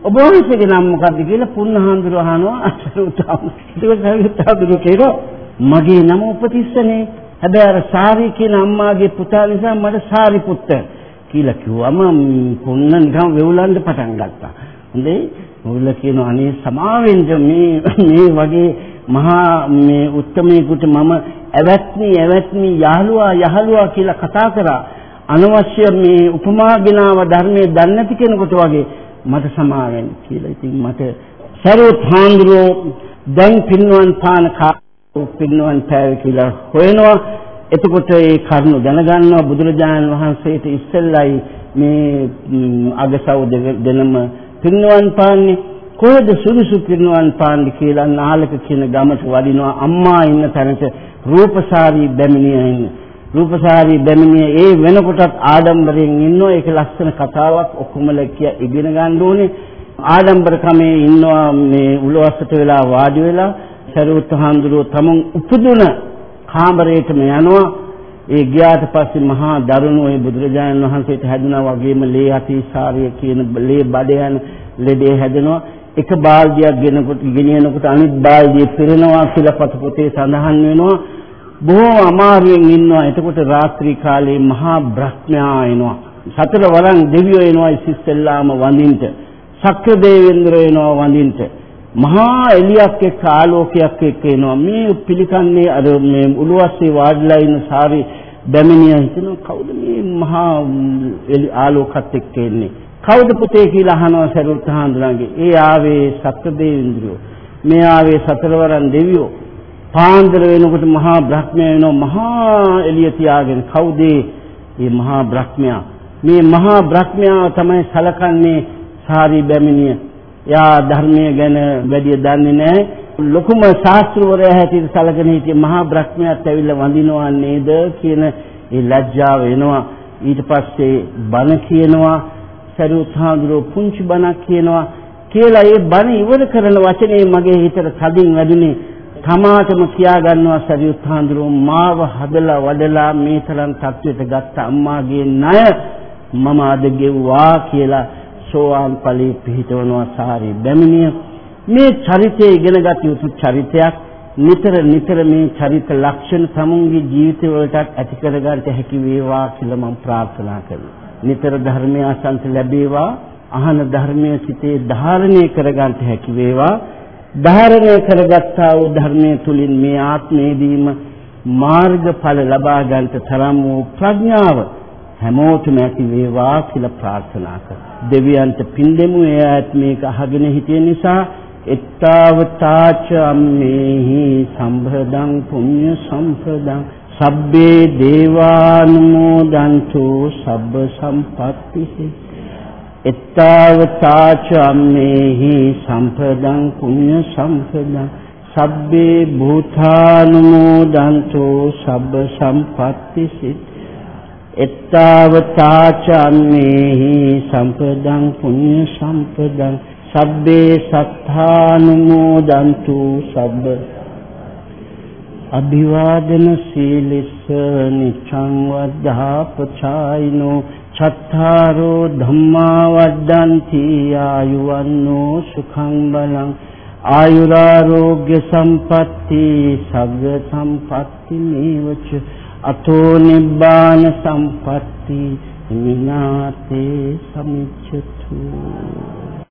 ඔබ වහන්සේගේ නම මොකක්ද කියලා පුන්නහඳුර අහනවා. අසරුතාම ඒක සරුතාදුර කියනවා මගේ නම උපතිස්සනේ. හැබැයි අර සාරි කියන අම්මාගේ පුතා නිසා මට සාරිපුත්ත කියලා කිව්වම පුන්න නිකන් වෙවුලන්න පටන් ගත්තා. හොඳේ? මොකද කියනවා අනේ සමාවෙන්න මේ මේ වගේ මහා මේ උත්තමයෙකුට මම ඇවැත්නි ඇවැත්නි යහළුවා යහළුවා කියලා කතා කරා. අනවශ්‍ය මේ උපමාගිනාව ධර්මයේ දන්නේ නැති කෙනෙකුට වගේ මට සමාවෙන්න කියලා. ඉතින් මට සරුවත් හාමුදුරුවෝ දැන් පින්වන් පාන කා පින්වන් පෑව කියලා හොයනවා. එතකොට ඒ කරුණ දැනගන්නවා බුදුරජාණන් වහන්සේට ඉස්සෙල්ලයි මේ අගසව් දෙනම පින්වන් පාන්නේ කොහෙද සුදුසු පින්වන් පාන්නේ කියලා නාලක කියන ගමට වඩිනවා අම්මා ඉන්න තැනට රූපසාරී බැමිණිය ඉන්නේ රූපසාරී බැමිණිය ඒ වෙනකොටත් ආඩම්බරයෙන් ඉන්නවා ඒක ලස්සන කතාවක් ඔක්කොම ලැක්කිය ඉගෙන ගන්න ඕනේ. ආඩම්බරකමේ ඉන්නවා මේ උලවස්සට වෙලා වාඩි වෙලා සරුවත් හාමුදුරුවෝ තමන් උපදුන කාමරයටම යනවා. ඒ ගියාට පස්සේ මහා දරුණු ඒ බුදුරජාණන් වහන්සේට හැදුනා වගේම ලේ අතිසාරිය කියන ලේ බඩ යන ලෙඩේ හැදෙනවා. එක බාල්දියක් ගෙනකොට ගෙනියනකොට අනිත් බාල්දිය පිරෙනවා කියලා පත පොතේ සඳහන් වෙනවා. බොහෝ අමාරුවෙන් ඉන්නවා. එතකොට රාත්‍රී කාලේ මහා බ්‍රහ්මයා එනවා. සතර වරන් දෙවියෝ එනවා ඉස්සෙල්ලාම වඳින්න සක්‍ර දේවේන්ද්‍ර එනවා වඳින්න මහා එලියක් එක්ක ආලෝකයක් එක්ක එනවා. මේ පිළිකන්නේ අර මේ උළුවස්සේ වාඩිලා ඉන්න සාරි බැමිණිය හිතනවා කවුද මේ මහා ආලෝකත් එක්ක එන්නේ? කවුද පුතේ කියලා අහනවා සරුත් හාමුදුරන්ගේ. ඒ ආවේ සත්‍යදේවින්ද්‍රයෝ මේ ආවේ සතරවරන් දෙවියෝ. පාන්දර වෙනකොට මහා බ්‍රහ්මයා වෙනවා. මහා එළිය තියාගෙන කවුද මේ මහා බ්‍රහ්මයා? මේ මහා බ්‍රහ්මයා තමයි සලකන්නේ සාරි බැමිණිය. එයා ධර්මයේ ගැන වැඩි දන්නේ නැහැ. ලොකුම ශාස්ත්‍රවරයා හැටියට සැලකෙන හිටිය මහා බ්‍රහ්මයාත් ඇවිල්ලා වඳිනවා නේද කියන ඒ ලැජ්ජාව එනවා. ඊට පස්සේ බණ කියනවා සරියුත් හාමුදුරුවෝ පුංචි බණක් කියනවා. කියලා ඒ බණ ඉවර කරන වචනේ මගේ හිතට තදින් වැදුනේ තමාටම කියා ගන්නවා සරියුත් හාමුදුරුවෝ මාව හදලා වඩලා මේ තරම් තත්වයට ගත්ත අම්මාගේ ණය මම අද ගෙව්වා කියලා සෝවාන් ඵලයේ පිහිටවනවා සාරි බැමිණිය මේ චරිතය ඉගෙනගත යුතු චරිතයක් නිතර නිතර මේ චරිත ලක්ෂණ සමුන්ගේ ජීවිත වලටත් ඇති කරගන්න හැකි වේවා කියලා මම ප්‍රාර්ථනා කරනවා. නිතර ධර්මය අසන්ත ලැබේවා අහන ධර්මයේ සිටේ ධාරණය කරගන්න හැකි වේවා. ධාරණය කරගත්තා වූ ධර්මයේ තුලින් මේ ආත්මයේදීම මාර්ගඵල ලබා ගන්නට තරම් වූ ප්‍රඥාව හැමෝටම ඇති වේවා කියලා ප්‍රාර්ථනා කරා. දෙවියන්ට පින් දෙමු එයාත් මේක අහගෙන හිටිය නිසා. එත්තාවතාච අම්මේහි සම්භදං පුඤ්ඤ සම්පදං සබ්බේ දේවානුමෝදන්තු සබ්බ සම්පත්තිහි. එත්තාවතාච අම්මේහි සම්පදං පුඤ්ඤ සම්පදං සබ්බේ භූතානුමෝදන්තු සබ්බ සම්පත්තිහි එත්තාවතාචම්මේහි සම්පදං පුඤ්ඤ සම්පදං සබ්බේ සත්තානුමෝදන්තු සබ්බ අභිවාදන සීලිස්ස නිච්ඡං වද්ධාපචායිනෝ චත්තාරෝ ධම්මා වද්දන්ති ආයුවන්නෝ සුඛං බලං ආයුරාෝග්‍ය සම්පatti සග්ග සම්පatti මේවච අතෝ නිබ්බාන සම්පatti විනාතේ සමිච්ඡතු